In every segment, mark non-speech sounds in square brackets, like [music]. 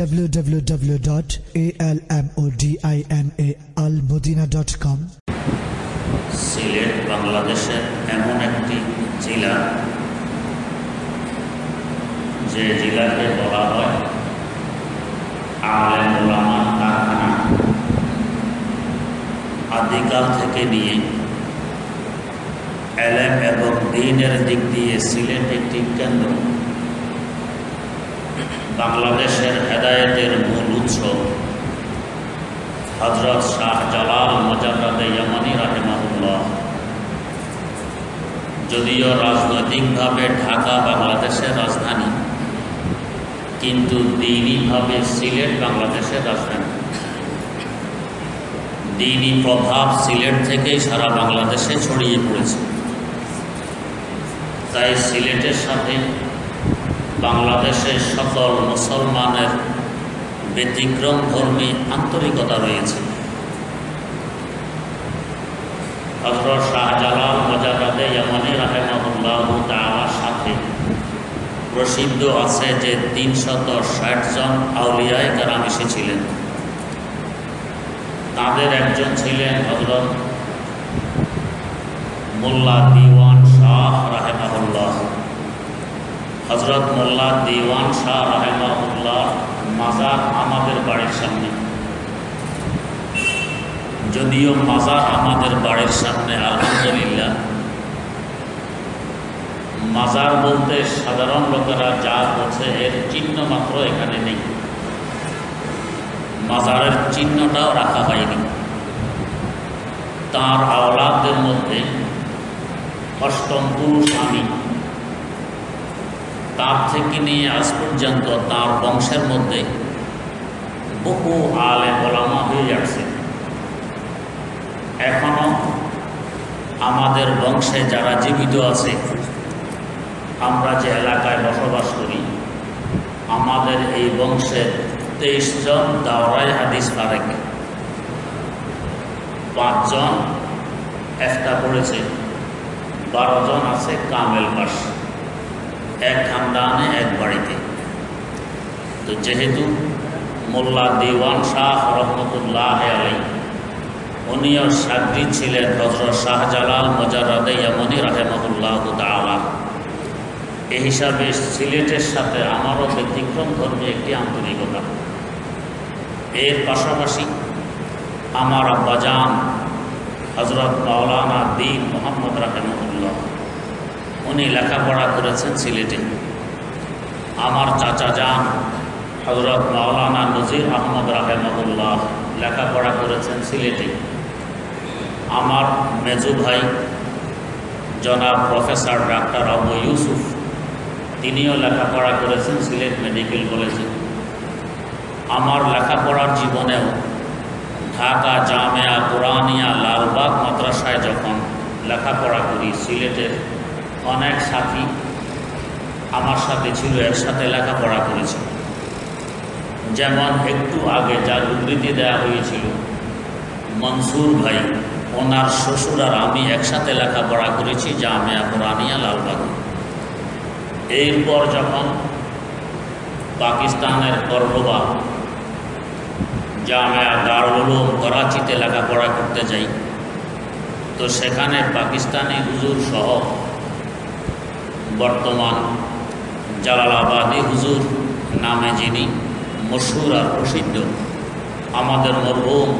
www.almodinaalmodina.com Sylhet, বাংলাদেশের এমন একটি জেলা যে জেলাকে বলা হয় আলেম ওলামার কারখানা। আদিকাল থেকে নিয়ে এলেম এবং দিনের দিক দিয়ে সিলেট একটি কেন্দ্র। বাংলাদেশের হেদায়েতের মূল উৎস হজরত শাহ জালাল মজারাদে ইয়ামানি রাহেমাহুল্লাহ। যদিও রাজনৈতিকভাবে ঢাকা বাংলাদেশের রাজধানী, কিন্তু দিনইভাবে সিলেট বাংলাদেশের রাজধানী। দিনই প্রভাব সিলেট থেকেই সারা বাংলাদেশে ছড়িয়ে পড়েছে। তাই সিলেটের সাথে বাংলাদেশের সকল মুসলমানের ব্যতিক্রম ধর্মী আন্তরিকতা রয়েছে। হজরত শাহজালাল মজাবাদে ইয়ামানি রাহেমাহুল্লাহ তালার সাথে প্রসিদ্ধ আছে যে তিনশত ষাট জন আউলিয়ায় কারাম এসেছিলেন। তাদের একজন ছিলেন হজরত মোল্লা দিওয়ান শাহ রাহেমাহুল্লাহ। হজরত মোল্লা দিওয়ান শাহ রাহেমাহুল্লাহ মাজার আমাদের বাড়ির সামনে। যদিও মাজার আমাদের বাড়ির সামনে, আলহামদুলিল্লাহ। মাজার বলতে সাধারণ লোকেরা যা বলছে, এর চিহ্ন মাত্র এখানে নেই। মাজারের চিহ্নটাও রাখা হয়নি। তার আওলাদদের মধ্যে অষ্টম পুরুষ আমি। তার থেকে নিয়ে আজ পর্যন্ত তার বংশের মধ্যে বহু আলে বলামা হয়ে যাচ্ছে। এখনও আমাদের বংশে যারা জীবিত আছে, আমরা যে এলাকায় বসবাস করি, আমাদের এই বংশের তেইশ জন দাওরাই হাদিস পারেকে। পাঁচজন একটা পড়েছে, বারো জন আছে কামেল পাশ। এক খানদানে এক বাড়িতে। তো যেহেতু মোল্লা দিওয়ান শাহ রহমতুল্লাহ আলাই উনিও সাগরি ছিলেন হজরত শাহজালাল মজারাদে ইয়ামনি রাহেমহুল্লাহ তালা এ হিসাবে সিলেটের সাথে আমারও ব্যতিক্রম ধর্মী একটি আন্তরিকতা। এর পাশাপাশি আমার আব্বাজান হজরত মাওলানা দিন মোহাম্মদ রাহেমহুল্লাহ উনি লেখাপড়া করেছেন সিলেটে। আমার চাচা যান হজরত মাওলানা নজির আহমদ রাহেমহুল্লাহ লেখাপড়া করেছেন সিলেটে। আমার মেজু ভাই, জনাব প্রফেসর ডাক্তার আবু ইউসুফ, তিনিও লেখাপড়া করেছেন সিলেট মেডিকেল কলেজে। আমার লেখাপড়ার জীবনেও ঢাকা জামেয়া কোরআনিয়া লালবাগ মাদ্রাসায় যখন লেখাপড়া করি, সিলেটের অনেক সাথী আমার সাথে ছিল একসাথে লেখাপড়া করেছে। যেমন একটু আগে যার উদ্ধৃতি দেওয়া হয়েছিল, মনসুর ভাই, ওনার শ্বশুর আর আমি একসাথে লেখাপড়া করেছি যা জামিয়া কোরআনিয়া লালবাগ। এরপর যখন পাকিস্তানের করডোবা জামিয়া দারুল করাচিতে লেখাপড়া করতে যাই, তো সেখানে পাকিস্তানি হুজুর সহ বর্তমান জালালাবাদী হুজুর, নামে যিনি মশহুর আর প্রসিদ্ধ, আমাদের মরহুম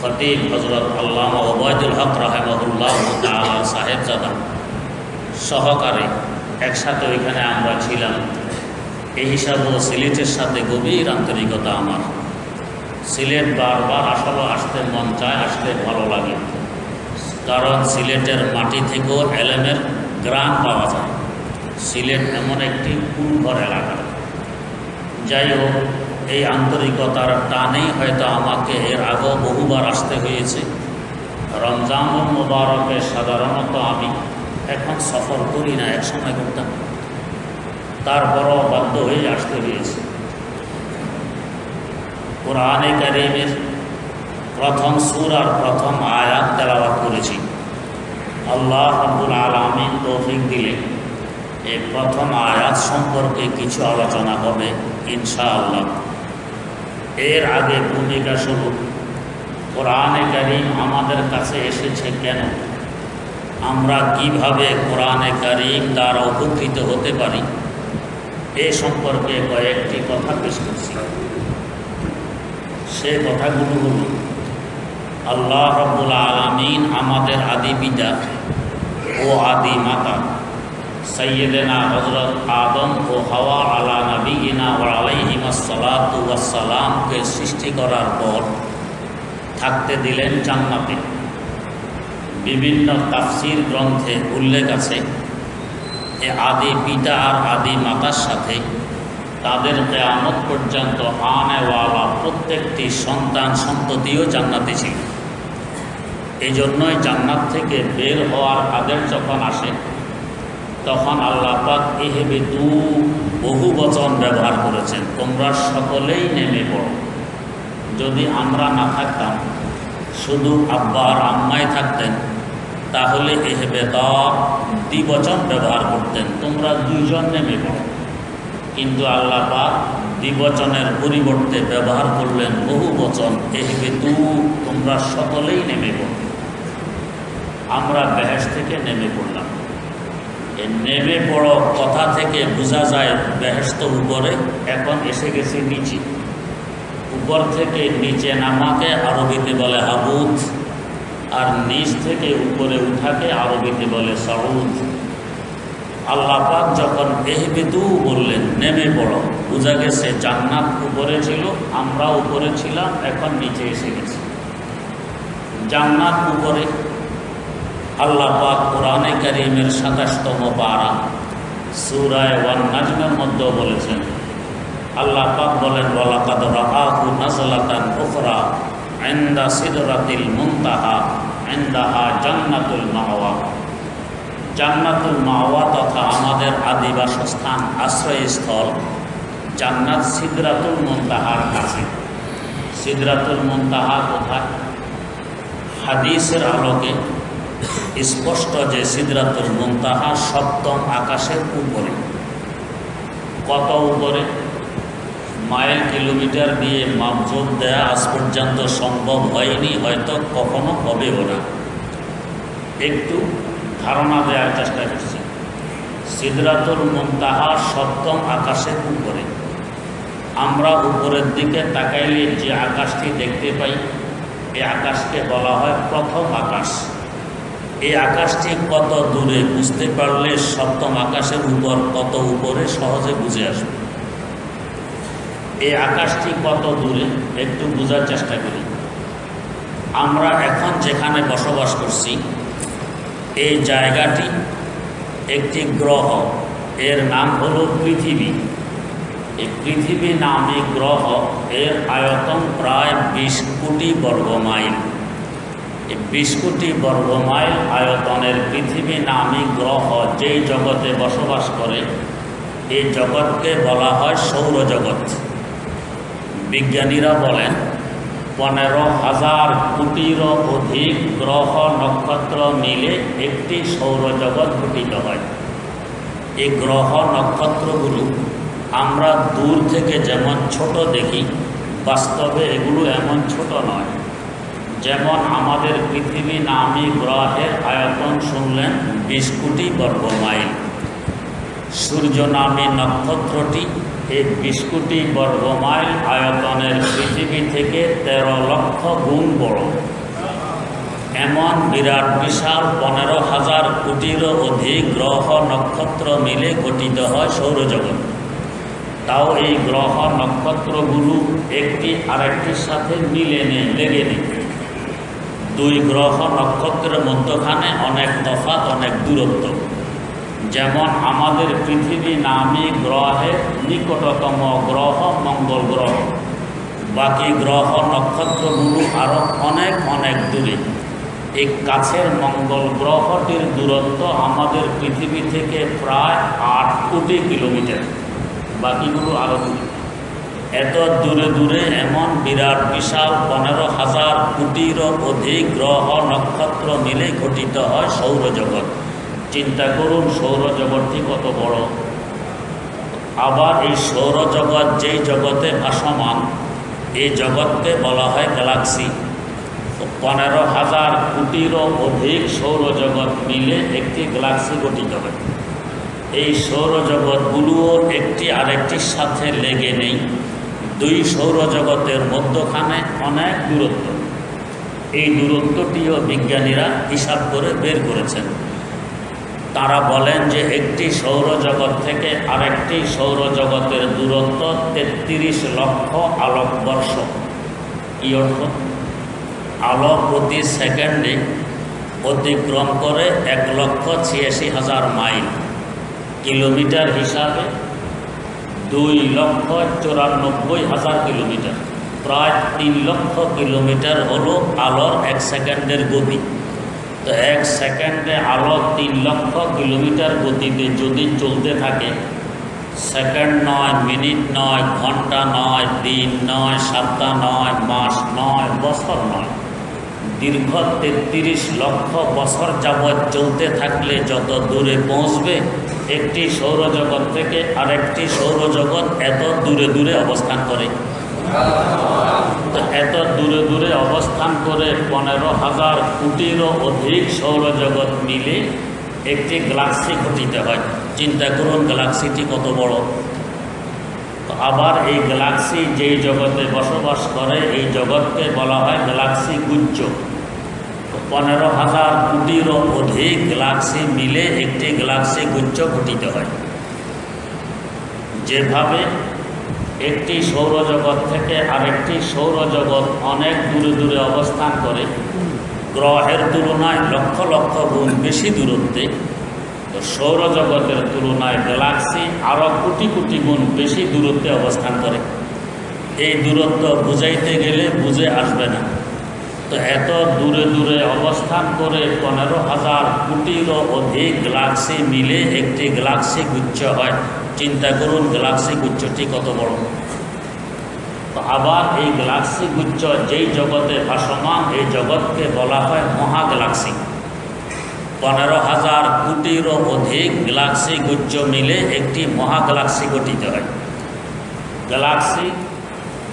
ফতিম হজরত আল্লামা ওবায়দুল হক রাহেমহুল্লাহ তালা সাহেবজাদা সহকারে একসাথে ওইখানে আমরা ছিলাম। এই হিসাবেও সিলেটের সাথে গভীর আন্তরিকতা আমার। সিলেট বারবার আসলে আসতে মন চায়, আসতে ভালো লাগে। কারণ সিলেটের মাটি থেকেও এলেমের গ্রাম পাওয়া যায়। সিলেট এমন একটি কুলঘর এলাকা। যাই হোক এই আন্তরিকতার টানেই হয়তো আমাকে এর আগেও বহুবার আসতে হয়েছে। রমজান মুবারকে সাধারণত আমি এখন সফর করি না এক সময় করতাম। তারপরও বাধ্য হয়ে আসতে হয়েছে। কোরআনে কারিমের প্রথম সুর আর প্রথম আয়াত তেলাবাদ করেছি। আল্লাহ আব্দুল আলমিন তৌফিক দিলে। এই প্রথম আয়াত সম্পর্কে কিছু আলোচনা হবে, ইনশাআল্লাহ। এর আগে ভূমিকা শুরু, কোরআনে কারিম আমাদের কাছে এসেছে কেন? আমরা কীভাবে কোরআনে কারিম দ্বারা উপকৃত হতে পারি? এ সম্পর্কে কয়েকটি কথা পেশ করছি। সে কথাগুলো হল, আল্লাহ রব্বুল আলমিন আমাদের আদি পিতা ও আদি মাতা। সৈয়দেনা হজরত আদম ও হাওয়া আলা নবীনা ও আলাইহিমাসালামকে সৃষ্টি করার পর থাকতে দিলেন জান্নাতে। বিভিন্ন তাফসির গ্রন্থে উল্লেখ আছে, এ আদি পিতা আর আদি মাতার সাথে তাদের কেয়ামত পর্যন্ত আনেওয়ালা প্রত্যেকটি সন্তান সন্ততিও জান্নাতে ছিল। এই জন্যই জান্নাত থেকে বের হওয়ার আদেশ যখন আসে তখন আল্লাহ পাক এহেবে দু বহু বচন ব্যবহার করেছেন। তোমরা সকলেই নেমে পড়ো। যদি আমরা না থাকতাম, শুধু আব্বা আর আম্মাই থাকতেন, তাহলে এহেবে দ্বিবচন ব্যবহার করতেন। তোমরা দুইজন নেমে পড়ো। কিন্তু আল্লাহ পাক দ্বিবচনের পরিবর্তে ব্যবহার করলেন বহু বচন। এহেবে তু তোমরা সকলেই নেমে পড়ো। আমরা বেহেস থেকে নেমে পড়লাম। নেমে পড়ো কথা থেকে বোঝা যায় বেহেস্ত উপরে, এখন এসে গেছে নিচে। উপর থেকে নিচে নামাকে আরবিতে বলে হাবুদ আর নিচ থেকে উপরে উঠাকে আরবিতে বলে সাউদ। আল্লাহ পাক যখন এহবেদু বললেন, নেমে পড়ো। বোঝা গেছে জান্নাত উপরে ছিল আমরা উপরে ছিলাম, এখন নিচে এসে গেছি। জান্নাত উপরে। আল্লাহ পাক কোরআনে করিমের সাতাশতম পারা সুরায় ওয়ান নাজমের মধ্যেও বলেছেন, আল্লাহ পাক বলেন, ওয়ালাকাদ রাআহু নাজলাতান উখরা সিদরাতিল মুনতাহা ইনদাহা জান্নাতুল মাওয়া। জান্নাতুল মাওয়া তথা আমাদের আদিবাসস্থান আশ্রয়স্থল জান্নাত সিদরাতুল মুনতাহার কাছে। সিদরাতুল মুনতাহা কোথায়? হাদিসের আলোকে স্পষ্ট যে সিদরাতুল মুনতাহা সপ্তম আকাশের উপরে। কত উপরে? মাইল কিলোমিটার দিয়ে মাপজোপ দেয়া আজ পর্যন্ত সম্ভব হয়নি, হয়তো কখনো হবেও না। একটু ধারণা দেওয়ার চেষ্টা করছি। সিদরাতুল মুনতাহা সপ্তম আকাশের উপরে। আমরা উপরের দিকে তাকাইলে যে আকাশটি দেখতে পাই এই আকাশকে বলা হয় প্রথম আকাশ। এই আকাশটি কত দূরে বুঝতে পারলে সপ্তম আকাশের উপর, কত উপরে সহজে বুঝে আসবে। এই আকাশটি কত দূরে, একটু বোঝার চেষ্টা করি আমরা এখন যেখানে বসবাস করছি, এই জায়গাটি একটি গ্রহ। এর নাম হল পৃথিবী। এই পৃথিবী নামে গ্রহ, এর আয়তন প্রায় বিশ কোটি বর্গ মাইল বিশ কোটি বর্গ মাইল আয়তনের পৃথিবী নামী গ্রহ যেই জগতে বসবাস করে এই জগৎকে বলা হয় সৌরজগৎ। বিজ্ঞানীরা বলেন, পনেরো হাজার কোটিরও অধিক গ্রহ নক্ষত্র মিলে একটি সৌরজগৎ গঠিত হয়। এই গ্রহ নক্ষত্রগুলো আমরা দূর থেকে যেমন ছোট দেখি, বাস্তবে এগুলো এমন ছোট নয়। যেমন আমাদের পৃথিবী নামী গ্রহের আয়তন শুনলেন বিশ কোটি বর্গ মাইল। সূর্য নামী নক্ষত্রটি এই বিশ কোটি বর্গ মাইল আয়তনের পৃথিবী থেকে তেরো লক্ষ গুণ বড়। এমন বিরাট, বিশাল পনেরো হাজার কোটিরও অধিক গ্রহ নক্ষত্র মিলে গঠিত হয় সৌরজগৎ। তাও এই গ্রহ নক্ষত্রগুলো একটি আরেকটির সাথে মিলে নেই লেগে নেই দুই গ্রহ নক্ষত্রের মধ্যখানে অনেক তফাৎ, অনেক দূরত্ব। যেমন আমাদের পৃথিবী নামী গ্রহের নিকটতম গ্রহ মঙ্গল গ্রহ। বাকি গ্রহ নক্ষত্রগুলো আরও অনেক অনেক দূরে। এই কাছের মঙ্গল গ্রহটির দূরত্ব আমাদের পৃথিবী থেকে প্রায় আট কোটি কিলোমিটার। বাকিগুলো আরও দূরে। এত দূরে দূরে এমন বিরাট বিশাল পনেরো হাজার কোটিরও অধিক গ্রহ নক্ষত্র মিলে গঠিত হয় সৌরজগৎ। চিন্তা করুন, সৌরজগৎটি কত বড়? আবার এই সৌরজগৎ যেই জগতে ভাসমান, এই জগৎকে বলা হয় গ্যালাক্সি। পনেরো হাজার কোটিরও অধিক সৌরজগৎ মিলে একটি গ্যালাক্সি গঠিত হয়। এই সৌরজগৎগুলোও একটি আরেকটির সাথে লেগে নেই। দুই সৌরজগতের মধ্যখানে অনেক দূরত্ব। এই দূরত্বটিও বিজ্ঞানীরা হিসাব করে বের করেছেন। তারা বলেন যে একটি সৌরজগৎ থেকে আরেকটি সৌরজগতের দূরত্ব তেত্রিশ লক্ষ আলোকবর্ষ কি অর্থ? আলো প্রতি সেকেন্ডে অতিক্রম করে এক লক্ষ ছিয়াশি হাজার মাইল। কিলোমিটার হিসাবে দুই লক্ষ চুরানব্বই হাজার কিলোমিটার। প্রায় তিন লক্ষ কিলোমিটার হলো আলোর এক সেকেন্ডের গতি। তো এক সেকেন্ডে আলো তিন লক্ষ কিলোমিটার গতিতে যদি চলতে থাকে, সেকেন্ড নয়, মিনিট নয়, ঘণ্টা নয়, দিন নয়, সপ্তাহ নয়, মাস নয়, বছর নয়। দীর্ঘ তেত্রিশ লক্ষ বছর যাবৎ চলতে থাকলে যত দূরে পৌঁছবে, একটি সৌরজগৎ থেকে আরেকটি সৌরজগৎ এত দূরে দূরে অবস্থান করে। এত দূরে দূরে অবস্থান করে পনেরো হাজার কোটিরও অধিক সৌরজগৎ মিলে একটি গ্যালাক্সি ঘটিতে হয়। চিন্তা করুন, গ্যালাক্সিটি কত বড়? আবার এই গ্যালাক্সি যেই জগতে বসবাস করে, এই জগৎকে বলা হয় গ্যালাক্সি গুজ্জ পনেরো হাজার কোটিরও অধিক গ্যালাক্সি মিলে একটি গ্যালাক্সি গুচ্ছ ঘটিতে হয়। যেভাবে একটি সৌরজগৎ থেকে আরেকটি সৌরজগৎ অনেক দূরে দূরে অবস্থান করে, গ্রহের তুলনায় লক্ষ লক্ষ গুণ বেশি দূরত্বে তো সৌরজগতের তুলনায় গ্যালাক্সি আরও কোটি কোটি গুণ বেশি দূরত্বে অবস্থান করে। এই দূরত্ব বুঝাইতে গেলে বুঝে আসবে না। তো এত দূরে দূরে অবস্থান করে পনেরো হাজার কোটিরও অধিক গ্যালাক্সি মিলে একটি গ্যালাক্সি গুচ্ছ হয়। চিন্তা করুন, গ্যালাক্সি গুচ্ছটি কত বড়? তো আবার এই গ্যালাক্সি গুচ্ছ যেই জগতে ভাসমান, এই জগৎকে বলা হয় মহা গ্যালাক্সি পনেরো হাজার কোটিরও অধিক গ্যালাক্সি গুজ্জ মিলে একটি মহা গ্যালাক্সি গঠিত হয়। গ্যালাক্সি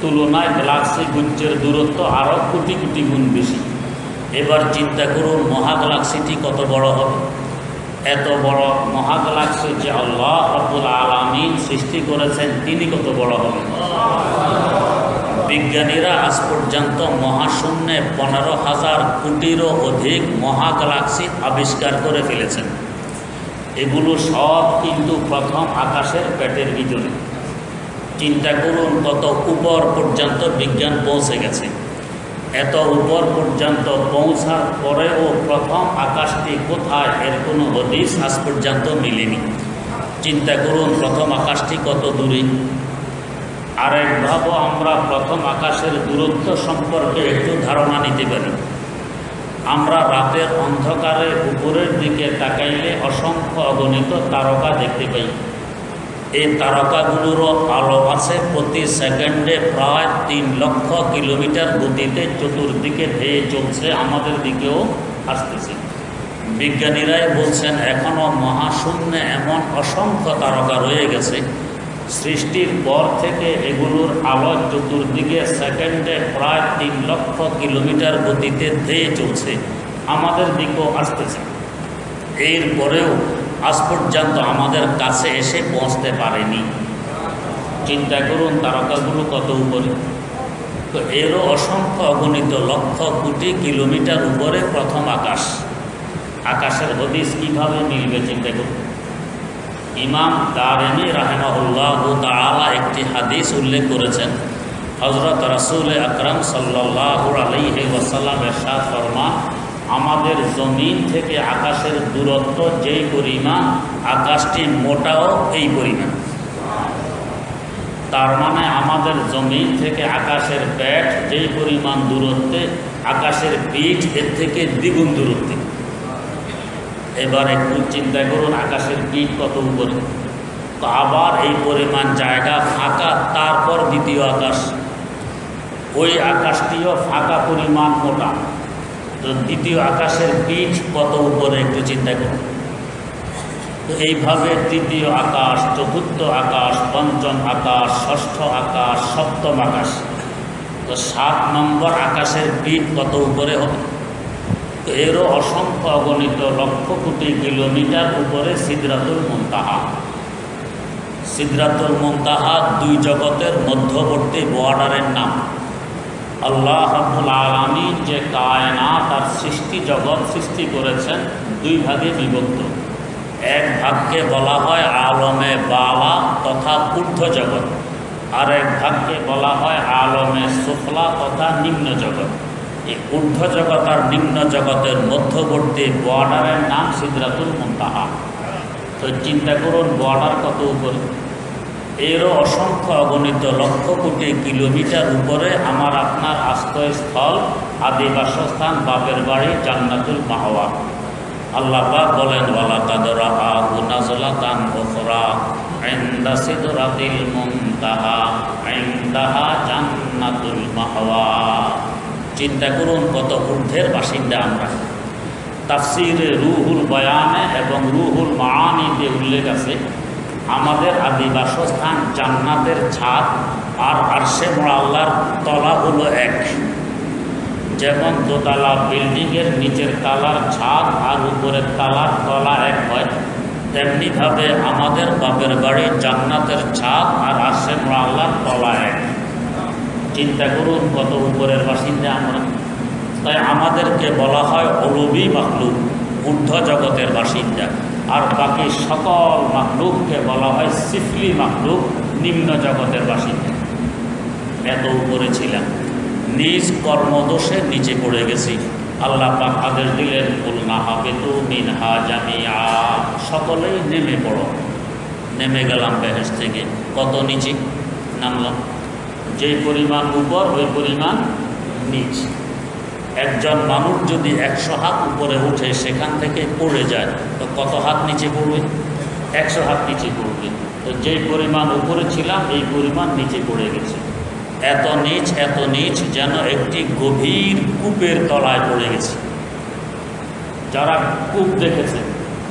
তুলনায় গ্যালাক্সি গুজ্জের দূরত্ব আরও কোটি কোটি গুণ বেশি। এবার চিন্তা করুন মহা গ্যালাক্সিটি কত বড় হবে? এত বড় মহা গ্যালাক্সি যে আল্লাহ আব্দুল আলমিন সৃষ্টি করেছেন, তিনি কত বড় হবেন বিজ্ঞানীরা আজ পর্যন্ত মহাশূন্যে পনেরো হাজার কোটিরও অধিক মহা গ্যালাক্সি আবিষ্কার করে ফেলেছেন। এগুলো সব কিন্তু প্রথম আকাশের পেটের ভিতরে। চিন্তা করুন কত উপর পর্যন্ত বিজ্ঞান পৌঁছে গেছে। এত উপর পর্যন্ত পৌঁছার পরেও প্রথম আকাশটি কোথায় এর কোনো হদিস আজ পর্যন্ত মিলেনি। চিন্তা করুন, প্রথম আকাশটি কত দূরে? আরেকভাবে আমরা প্রথম আকাশের দূরত্ব সম্পর্কে একটু ধারণা নিতে পারি। আমরা রাতের অন্ধকারে উপরের দিকে তাকাইলে অসংখ্য অগণিত তারকা দেখতে পাই। এই তারকাগুলোরও আলো আছে প্রতি সেকেন্ডে প্রায় তিন লক্ষ কিলোমিটার গতিতে চতুর্দিকে ধেয়ে চলছে আমাদের দিকেও আসতেছে। বিজ্ঞানীরাই বলছেন এখনও মহাশূন্যে এমন অসংখ্য তারকা রয়ে গেছে সৃষ্টির পর থেকে এগুলোর আলো চতুর্দিকে সেকেন্ডে প্রায় তিন লক্ষ কিলোমিটার গতিতে ধেয়ে চলছে। আমাদের দিকেও আসতেছে। এরপরেও আজ পর্যন্ত আমাদের কাছে এসে পৌঁছতে পারেনি। চিন্তা করুন, তারকাগুলো কত উপরে? তো এরও অসংখ্য অগণিত লক্ষ কোটি কিলোমিটার উপরে প্রথম আকাশ। আকাশের হদিস কীভাবে মিলবে চিন্তা করুন। ইমাম দারেমি রাহেমাহুল্লাহ তালা একটি হাদিস উল্লেখ করেছেন। হজরত রসুল আকরম সাল্লাহ আলহি ওয়াসাল্লাম এরশাদ ফরমা আমাদের জমিন থেকে আকাশের দূরত্ব যেই পরিমাণ, আকাশটি মোটাও এই পরিমাণ। তার মানে আমাদের জমিন থেকে আকাশের ব্যাট যেই পরিমাণ দূরত্বে, আকাশের পিঠ এর থেকে দ্বিগুণ দূরত্বে। এবার একটু চিন্তা করুন, আকাশের পিঠ কত উপরে। তো আবার এই পরিমাণ জায়গা ফাঁকা, তারপর দ্বিতীয় আকাশ। ওই আকাশটিও ফাঁকা পরিমাণ মোটা। তো দ্বিতীয় আকাশের পিঠ কত উপরে একটু চিন্তা করুন। তো এইভাবে তৃতীয় আকাশ, চতুর্থ আকাশ, পঞ্চম আকাশ, ষষ্ঠ আকাশ, সপ্তম আকাশ। তো সাত নম্বর আকাশের পিঠ কত উপরে হবে? এরও অসংখ্য অগণিত লক্ষ কোটি কিলোমিটার উপরে সিদ্রাতুল মুন্তাহা। সিদ্রাতুল মুন্তাহা দুই জগতের মধ্যবর্তী বর্ডারের নাম। আল্লাহ আব্বুল আলমী যে কায়না তার সৃষ্টি জগৎ সৃষ্টি করেছেন, দুই ভাগে বিভক্ত। এক ভাগকে বলা হয় আলমে বালা তথা ঊর্ধ্ব জগৎ। আর এক ভাগকে বলা হয় আলমে সুফলা তথা নিম্ন জগৎ। এই ঊর্ধ্ব জগৎ আর নিম্ন জগতের মধ্যবর্তী বর্ডারের নাম সিদ্রাতুল মুন্তাহা। তো চিন্তা করুন, বর্ডার কত উপরে? এরও অসংখ্য অগণিত লক্ষ কোটি কিলোমিটার উপরে আমার আপনার আশ্রয়স্থল, আদি বাসস্থান, বাপের বাড়ি জান্নাতুল মাহওয়া আল্লাহ পাক বলেন, ওয়ালা কাদরা আহু নাজলাতান উখরা ইনদা সিদরাতিল মাহওয়া চিন্তা করুন, কত ঊর্ধ্বের বাসিন্দা আমরা। তাফসিরে রুহুল বয়ানে এবং রুহুল মাআনিতে উল্লেখ আছে, আমাদের আদি বাসস্থান জান্নাতের ছাদ আর আরশে মোড়া আল্লাহর তলা হলো এক। যেমন দোতলা বিল্ডিংয়ের নিচের তালার ছাদ আর উপরের তালার তলা এক হয়, তেমনিভাবে আমাদের বাপের বাড়ি জান্নাতের ছাদ আর আরশে মোড়া আল্লাহর তলা এক। চিন্তা করুন, কত উপরের বাসিন্দা আমরা। তাই আমাদেরকে বলা হয় অলবি মাকলুক ঊর্ধ্ব জগতের বাসিন্দা। আর বাকি সকল মাকলুককে বলা হয় সিফলি মাকলুক নিম্ন জগতের বাসিন্দা। এত উপরে ছিলাম। নিজ কর্মদোষে নিচে পড়ে গেছি। আল্লাহ পাক আদেশ দিলেন না হবে তু মিনহা জামিয়া সকলেই নেমে পড়ো। নেমে গেলাম বেহেস থেকে কত নিচে নামলাম। যে পরিমাণ উপর, ওই পরিমাণ নিচ। একজন মানুষ যদি একশো হাত উপরে উঠে সেখান থেকে পড়ে যায়, তো কত হাত নিচে পড়বে? একশো হাত নিচে পড়বে। তো যেই পরিমাণ উপরে ছিলাম, এই পরিমাণ নিচে পড়ে গেছে। এত নিচ এত নিচ যেন একটি গভীর কূপের তলায় পড়ে গেছে। যারা কূপ দেখেছে,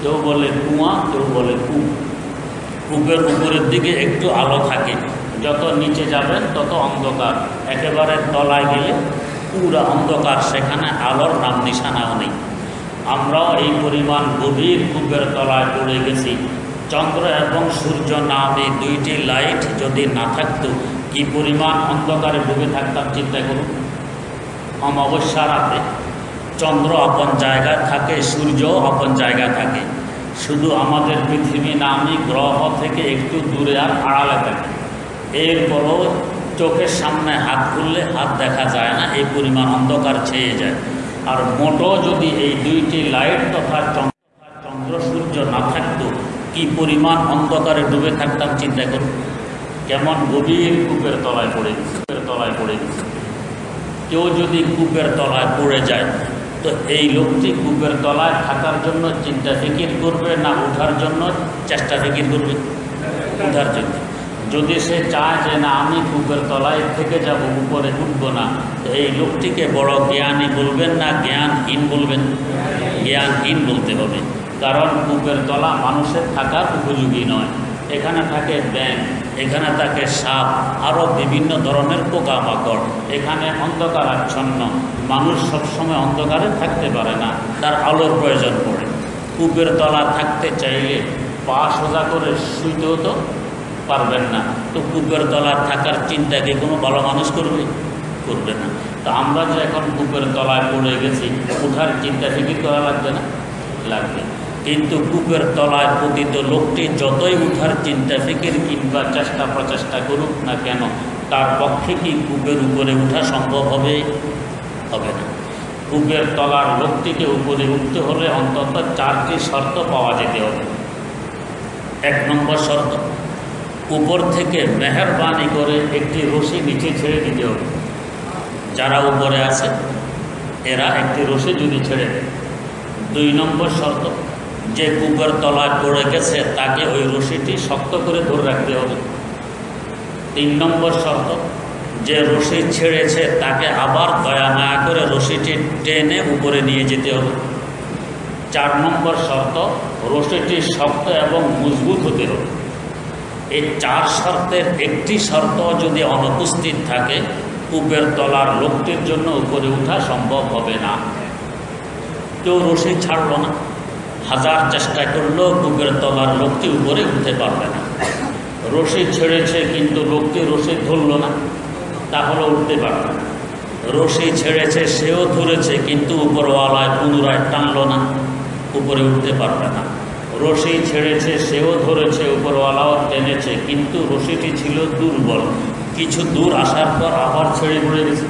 কেউ বলে কুয়া, কেউ বলে কূপ। কূপের উপরের দিকে একটু আলো থাকে। যত নিচে যাবেন, তত অন্ধকার। একেবারে তলায় গেলে পুরা অন্ধকার, সেখানে আলোর নাম নিশানাও নেই। আমরাও এই পরিমাণ গভীর কূপের তলায় পড়ে গেছি। চন্দ্র এবং সূর্য নামে দুইটি লাইট যদি না থাকতো, কি পরিমাণ অন্ধকারে ডুবে থাকতাম, চিন্তা করুন। অমাবস্যা রাতে চন্দ্র আপন জায়গায় থাকে সূর্য আপন জায়গায় থাকে। শুধু আমাদের পৃথিবী নামী গ্রহ থেকে একটু দূরে আর আড়ালে থাকে। এরপরও চোখের সামনে হাত খুললে হাত দেখা যায় না, এই পরিমাণ অন্ধকার ছেয়ে যায়। আর মোটো যদি এই দুইটি লাইট তথা চন্দ্র সূর্য না থাকতো, কি পরিমাণ অন্ধকারে ডুবে থাকতাম চিন্তা করুন। কেমন গভীর কূপের তলায় পড়ে, কূপের তলায় পড়ে। গেছে কেউ যদি কূপের তলায় পড়ে যায়, তো এই লোকটি কূপের তলায় থাকার জন্য চিন্তা ফিকির করবে না ওঠার জন্য চেষ্টা ফিকির করবে? ওঠার জন্য। যদি সে চায় যে না, আমি কূপের তলায় থেকে যাব, উপরে উঠব না এই লোকটিকে বড় জ্ঞানী বলবেন না জ্ঞানহীন বলবেন? জ্ঞানহীন বলতে হবে। কারণ কূপের তলা মানুষের থাকার উপযোগী নয়। এখানে থাকে ব্যাঙ, এখানে থাকে সাপ আরও বিভিন্ন ধরনের পোকামাকড়। এখানে অন্ধকার আচ্ছন্ন মানুষ সবসময় অন্ধকারে থাকতে পারে না, তার আলোর প্রয়োজন পড়ে। কূপের তলা থাকতে চাইলে পা সোজা করে শুইতে হতো পারবেন না। তো কূপের তলায় থাকার চিন্তা কি কোনো ভালো মানুষ করবে? করবে না। তো আমরা যে এখন কূপের তলায় পড়ে গেছি ওঠার চিন্তা ফিকির করা লাগবে না? লাগবে। কিন্তু কূপের তলায় পতিত লোকটি যতই উঠার চিন্তা, ফিকির কিংবা চেষ্টা প্রচেষ্টা করুক না কেন, তার পক্ষে কি কূপের উপরে উঠা সম্ভব হবে? হবে না। কূপের তলার লোকটিকে উপরে উঠতে হলে অন্তত চারটি শর্ত পাওয়া যেতে হবে। এক নম্বর শর্ত উপর থেকে মেহরবানি করে একটি রশি নিচে ছেড়ে দিতে হবে। যারা উপরে আছে, এরা একটি রশি যদি ছেড়ে দুই নম্বর শর্ত, যে কূপের তলায় পড়ে গেছে, তাকে ওই রশিটি শক্ত করে ধরে রাখতে হবে। তিন নম্বর শর্ত, যে রশি ছেড়েছে, তাকে আবার দয়া মায়া করে রশিটি টেনে উপরে নিয়ে যেতে হবে। চার নম্বর শর্ত, রশিটি শক্ত এবং মজবুত হতে হবে। এই চার শর্তের একটি শর্ত যদি অনুপস্থিত থাকে, কূপের তলার লোকটির জন্য উপরে উঠা সম্ভব হবে না। কেউ রশি ছাড়ল না। হাজার চেষ্টা করলেও কূপের তলার লোকটি উপরে উঠতে পারবে না। রশি ছেড়েছে কিন্তু লোকটি রশি ধরল না, তাহলে উঠতে পারবে না। রশি ছেড়েছে, সেও ধরেছে, কিন্তু উপরওয়ালায় পুনরায় টানল না, উপরে উঠতে পারবে না। রশি ছেড়েছে, সেও ধরেছে, উপরওয়ালাও টেনেছে, কিন্তু রশিটি ছিল দুর্বল। কিছু দূর আসার পর আবার ছেড়ে পড়ে গেছে।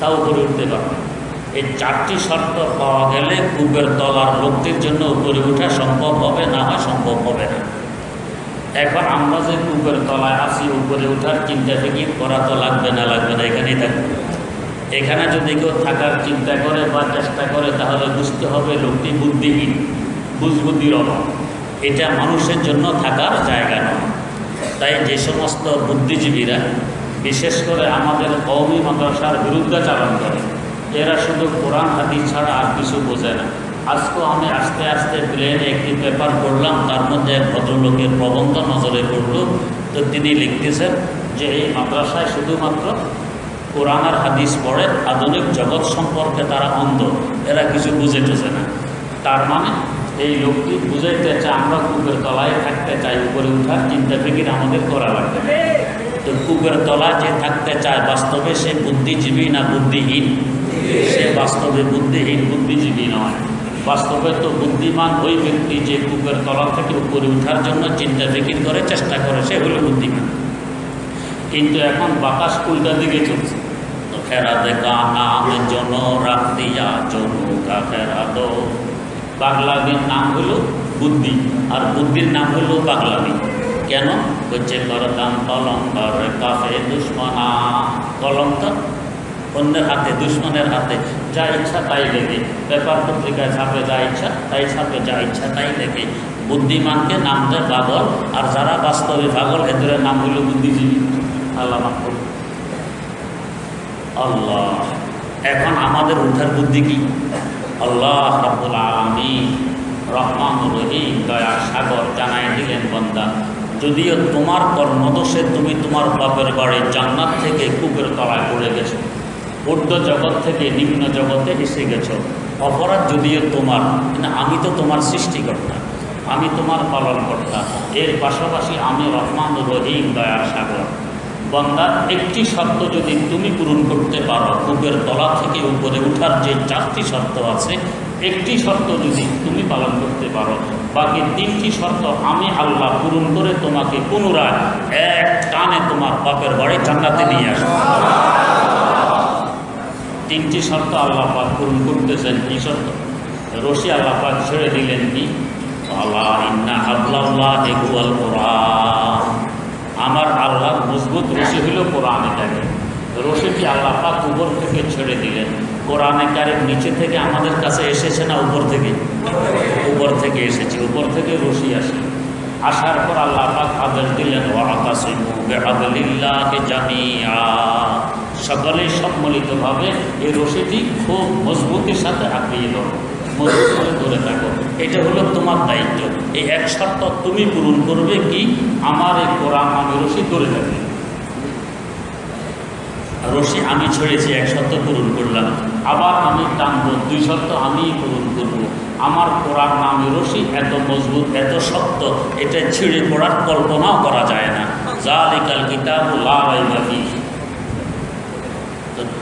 তা উপরে উঠতে পারবে। এই চারটি শর্ত পাওয়া গেলে কূপের তলার লোকটির জন্য উপরে ওঠা সম্ভব হবে, না হয় সম্ভব হবে না। এখন আমরা যে কূপের তলায় আসি উপরে ওঠার চিন্তা ফিকির করা তো লাগবে না লাগবে না, এখানেই থাকবে। এখানে যদি কেউ থাকার চিন্তা করে বা চেষ্টা করে, তাহলে বুঝতে হবে লোকটি বুদ্ধিহীন। বুঝবুদ্ধির অভাব। এটা মানুষের জন্য থাকার জায়গা নয়। তাই যে সমস্ত বুদ্ধিজীবীরা, বিশেষ করে আমাদের কৌমি মাদ্রাসার বিরুদ্ধাচারণ করে, এরা শুধু কোরআন, হাদিস ছাড়া আর কিছু বোঝে না। আজকেও আমি আস্তে আস্তে প্লেনে একটি পেপার পড়লাম, তার মধ্যে এক ভদ্রলোকের প্রবন্ধ নজরে পড়ল। তো তিনি লিখতেছেন যে, এই মাদ্রাসায় শুধুমাত্র কোরআন আর হাদিস পড়ে, আধুনিক জগৎ সম্পর্কে তারা অন্ধ, এরা কিছু বুঝে টুঝে না। তার মানে এই লোকটি বুঝাইতে চায়, আমরা কূপের তলায় থাকতে চাই, উপরে উঠার চিন্তা ফিকির আমাদের করা লাগবে। তো কূপের তলায় যে থাকতে চায়, বাস্তবে সে বুদ্ধিজীবী না বুদ্ধিহীন? সে বাস্তবে বুদ্ধিহীন, বুদ্ধিজীবী নয়। বাস্তবে তো বুদ্ধিমান ওই ব্যক্তি যে কূপের তলা থেকে উপরে উঠার জন্য চিন্তা ফিকির করে, চেষ্টা করে, সে হলো বুদ্ধিমান। কিন্তু এখন বাতাস উল্টা দিকে চলছে। তো ফেরা দেখা নাম জন রাখ দিয়া জনু কা ফেরা দো পাগলামির নাম হলো বুদ্ধি। আর বুদ্ধির নাম হলো পাগলামি। কেন? হচ্ছে করতাম কলঙ্কর, কাফে দুশ্মনা। কলঙ্ক অন্যের হাতে, দুশ্মনের হাতে যা ইচ্ছা তাই লেগে পেপার পত্রিকায় ছাপে যা ইচ্ছা, তাই ছাপে যা ইচ্ছা তাই লেগে বুদ্ধিমানকে নাম দেয় পাগল, আর যারা বাস্তবে পাগল, এদের নাম হলো বুদ্ধিজীবী। আল্লাহ। আল্লাহ। এখন আমাদের উদ্ধার বুদ্ধি কি? আল্লাহ রাব্বুল আলামিন রহমান রহিম দয়া, সাগর জানাই দিলেন বন্দা, যদিও তোমার কর্মদোষে তুমি তোমার বাপের বাড়ি জান্নাত থেকে কূপের তলায় পড়ে গেছো ঊর্ধ্ব জগৎ থেকে নিম্ন জগতে এসে গেছো। অপরাধ যদিও তোমার আমি তো তোমার সৃষ্টিকর্তা, আমি তোমার পালনকর্তা, এর পাশাপাশি আমি রহমান রহিম দয়ার সাগর। বন্দার একটি শর্ত যদি তুমি পূরণ করতে পারো কূপের তলা থেকে উপরে উঠার যে চারটি শর্ত আছে, একটি শর্ত যদি তুমি পালন করতে পারো, বাকি তিনটি শর্ত আমি আল্লাহ পূরণ করে তোমাকে পুনরায় এক টানে তোমার বাপের বাড়ি জান্নাতে নিয়ে আসব। তিনটি শর্ত আল্লাহ পাক পূরণ করতেছেন, কি শর্ত? রশি আল্লাহ পাক ছেড়ে দিলেন কি? আল্লাহ ইন্না কোরআন। আমার আল্লাহ মজবুত রশি হইল কোরআনে কারিম। রশিটি আল্লাহ পাক উপর থেকে ছেড়ে দিলেন? কোরআনে কারিম নিচে থেকে আমাদের কাছে এসেছে না উপর থেকে? উপর থেকে এসেছে, উপর থেকে রশি আসে। আসার পর আল্লাহ পাক আদেশ দিলেন ওয়াকাসিমু বিহাবলিল্লাহি জামিআ। সকলে সম্মিলিতভাবে এই রশিটি খুব মজবুতির সাথে আঁকড়িয়ে ধরো মজবুত করে ধরে থাকো। এটা হলো তোমার দায়িত্ব। এই এক শর্ত তুমি পূরণ করবে কি? আমার এই কোরআন আমি রশি ধরে থাকি রশি আমি ছেড়েছি, এক শর্ত পূরণ করলাম। আবার আমি টানবো, দুই শর্ত আমিই পূরণ করব। আমার কোরআন নামে রশি এত মজবুত, এত শক্ত, এটা ছিঁড়ে পড়ার কল্পনাও করা যায় না। জালিকাল কিতাব লা রাইবা ফীহি। তো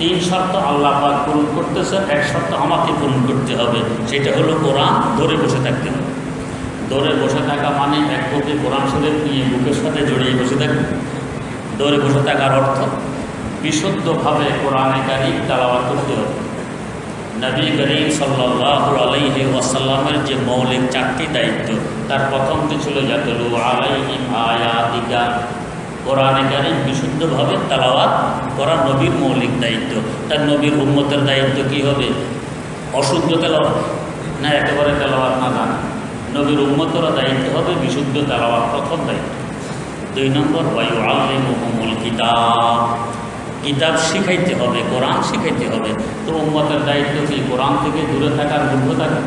তিন শর্ত আল্লাহ পাক পূরণ করতেছেন, এক শর্ত আমাকে পূরণ করতে হবে, সেটা হলো কোরআন, ধরে বসে থাকতে হবে। ধরে বসে থাকা মানে এক কপি কোরআন শরীফ নিয়ে বুকের সাথে জড়িয়ে বসে থাকবে। ধরে বসে থাকার অর্থ, বিশুদ্ধভাবে কোরআনে কারিম তালাওয়াত করতে হবে। নবী করিম সাল্লাহ আলাইহি ওয়াসাল্লামের যে মৌলিক চারটি দায়িত্ব, তার প্রথমটি ছিল যাতলু আলাইহিম আয়াতিকা। কোরআনে কারিম বিশুদ্ধভাবে তালাওয়াত করা নবীর মৌলিক দায়িত্ব। তার নবীর উম্মতের দায়িত্ব কি হবে? অশুদ্ধ তেলাওয়াত? না, একেবারে তেলাওয়াত না জানা নবীর উম্মতেরও দায়িত্ব হবে বিশুদ্ধ তেলাওয়াত প্রথম দায়িত্ব। দুই নম্বর বায়ু আল্লিমুল কিতাব। কিতাব শিখাইতে হবে, কোরআন শিখাইতে হবে। তো উম্মতের দায়িত্ব কি? কোরআন থেকে দূরে থাকার মূর্খ থাকা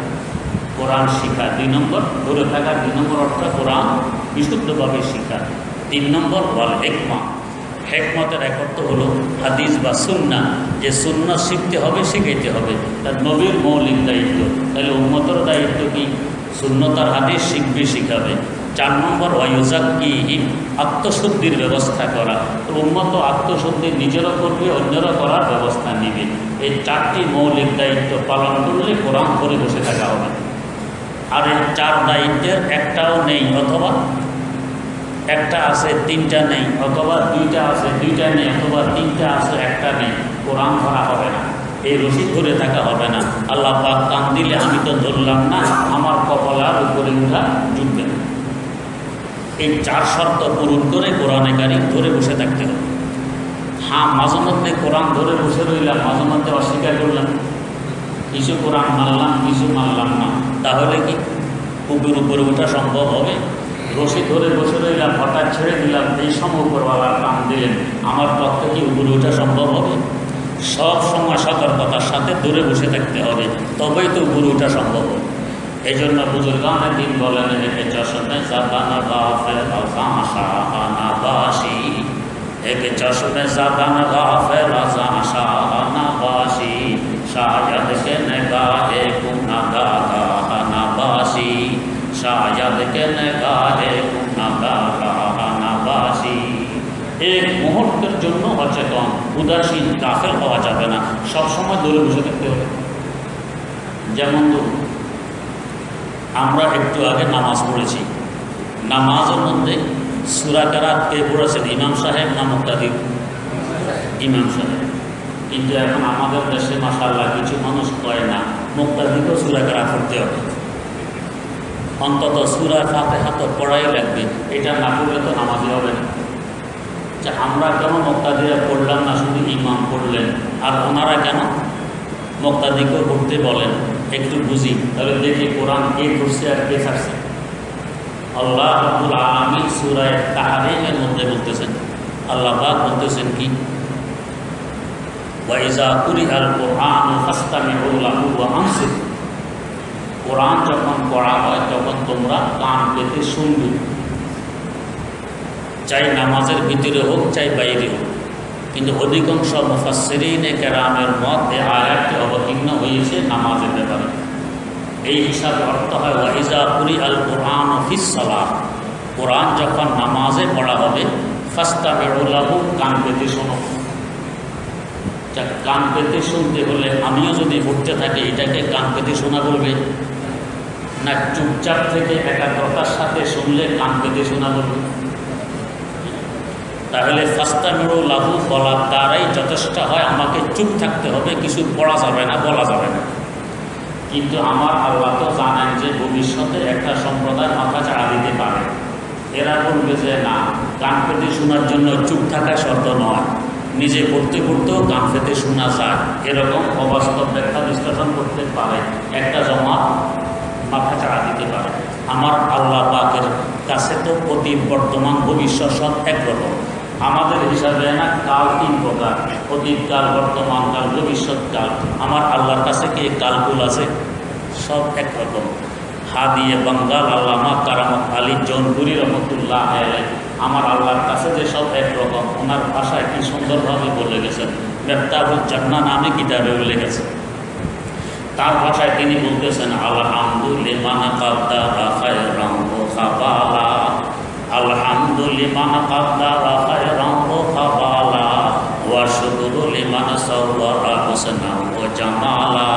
কোরআন শিখা। দুই নম্বর, দূরে থাকার দুই নম্বর অর্থ কোরআন বিশুদ্ধভাবে শিখা। তিন নম্বর ওয়াল হেকমা। হেকমতের এক অর্থ হলো হাদিস বা সুন্না। যে সুন্না শিখতে হবে, শিখাইতে হবে। তার নবীর মৌলিক দায়িত্ব। তাহলে উন্মতর দায়িত্ব কি? শূন্যতার হাদিস শিখবে, শিখাবে। চার নম্বর ওয়ুজাক্কিহিম আত্মশুদ্ধির ব্যবস্থা করা। উন্মত আত্মশুদ্ধি নিজেরও করবে, অন্যেরও করার ব্যবস্থা নেবে। এই চারটি মৌলিক দায়িত্ব পালন করলে কোরআন করে বসে থাকা হবে। আর এই চার দায়িত্বের একটাও নেই, অথবা একটা আছে, তিনটা নেই। অথবা দুইটা আছে, দুইটা নেই, অথবা তিনটা আছে, একটা নেই। কোরআন ধরা হবে না। এই রসিদ ধরে থাকা হবে না। আল্লাহ পাক কান দিলে আমি তো ধরলাম না, আমার কপালার উপরে উঠা জুটবে না। এই চার শর্ত পূরণ করে কোরআনে কারি ধরে বসে থাকতে হবে। হ্যাঁ মাঝে মধ্যে কোরআন ধরে বসে রইলাম, মাঝে মধ্যে অস্বীকার করলাম। কিছু কোরআন মানলাম, কিছু মানলাম না। তাহলে কি? বুকের উপরে ওঠা সম্ভব হবে? রশি ধরে বসে রইলাম, হঠাৎ ছেড়ে দিলাম, এই সময় উপরওয়ালা কাম দিলেন। আমার পক্ষে কি উপরে ওঠা সম্ভব হবে? সব সময় সতর্কতার সাথে দূরে বসে থাকতে হবে, তবেই তো উপরে ওঠা সম্ভব হবে। এই জন্য বুজুর্গানে দিন বলেন, একে চশমে জাদানা গাফে শাহানা বাসি। একে চশমে জাদানা গাফে রাজা শাহানা বাসি। শাহজাদকে নেগা এ কুম সাজাদ কেনকারে গুণাগা কাহানাবাসী এক মুহূর্তের জন্য অচেতন, উদাসীন, কাফের হওয়া যাবে না। সবসময় দলে বসে থাকতে হবে। যেমন ধরুন, আমরা একটু আগে নামাজ পড়েছি। নামাজের মধ্যে সুরাকারাত কে পড়েছেন? ইমাম সাহেব না মুক্তাদিব ইমাম সাহেব। কিন্তু এখন আমাদের দেশে মাসাল্লাহ কিছু মানুষ করে না মুক্তাদিবও সুরাকারাত করতে হবে। অন্তত সুরা ফাতে হাত পড়াই লাগবে। এটা না পড়লে তো নামাজি হবে না। যে আমরা কেন মুক্তাদিরা পড়লাম না, শুধু ইমাম পড়লেন? আর ওনারা কেন? মুক্তাদিকেও পড়তে বলেন, একটু বুঝি। তাহলে দেখি কোরআন কে করছে আর কে ছাড়ছে। আল্লাহ আব্দুল আলমী সুরায় তাহারিমের মধ্যে বলতেছেন। আল্লাহ বলতেছেন কি? ওয়াইজা কুরি আল কোরআন ফাস্তামিউল্লাহু ওয়া আনসিত কোরআন যখন পড়া হয়, তখন তোমরা কান পেতে শুনবে। চাই নামাজের ভিতরে হোক, চাই বাইরে হোক। কিন্তু অধিকাংশ মুফাসসিরিনে কেরামের এ আয়াতটি অবতীর্ণ হয়েছে নামাজের ব্যাপারে। এই হিসাবে অর্থ হয়, ওয়াইজা কুরি আল কোরআন ফিসালাহ কোরআন যখন নামাজে পড়া হবে ফাস্তা বেড়ুল্লাহু কান পেতে শোনো। কান পেতে শুনতে হলে আমিও যদি পড়তে থাকি, এটাকে কান পেতে শোনা বলবে। না চুপচাপ থেকে একাগ্রতার সাথে শুনলে কান পেতে শোনা বলবে তাহলে ফাস্তা মেরো লাহু বলার দ্বারাই যথেষ্ট হয়, আমাকে চুপ থাকতে হবে, কিছু পড়া যাবে না, বলা যাবে না। কিন্তু আমার আল্লাহ তো জানেন যে ভবিষ্যতে একটা সম্প্রদায় মাথা চাড়া দিতে পারে। এরা বলবে যে, না, কান পেতে শোনার জন্য চুপ থাকা শর্ত নয়। নিজে পড়তে পড়তেও কান পেতে শোনা যায়। এরকম অবাস্তব ব্যাখ্যা বিশ্লেষণ করতে পারে একটা জমা মাথা চাড়া দিতে পারে। আমার আল্লাহ পাকের কাছে তো অতীত বর্তমান ভবিষ্যৎ সব একরকম। আমাদের হিসাবে না, কাল তিন প্রকার। অতীত কাল বর্তমান, কাল ভবিষ্যৎ, কাল। আমার আল্লাহর কাছে কি কালগুল আছে? সব একরকম। হা দিয়ে বাঙ্গাল আল্লামা কারামত আলী জৌনপুরি রহমতুল্লাহ আমার আল্লাহর কাছে যে সব একরকম, ওনার ভাষায় কি সুন্দরভাবে বলে গেছেন? মেফতাহুল জান্না নামে কিতাবে উল্লেখ গেছে তার ভাষায় তিনি বলতেছেন ওয়া জামালা।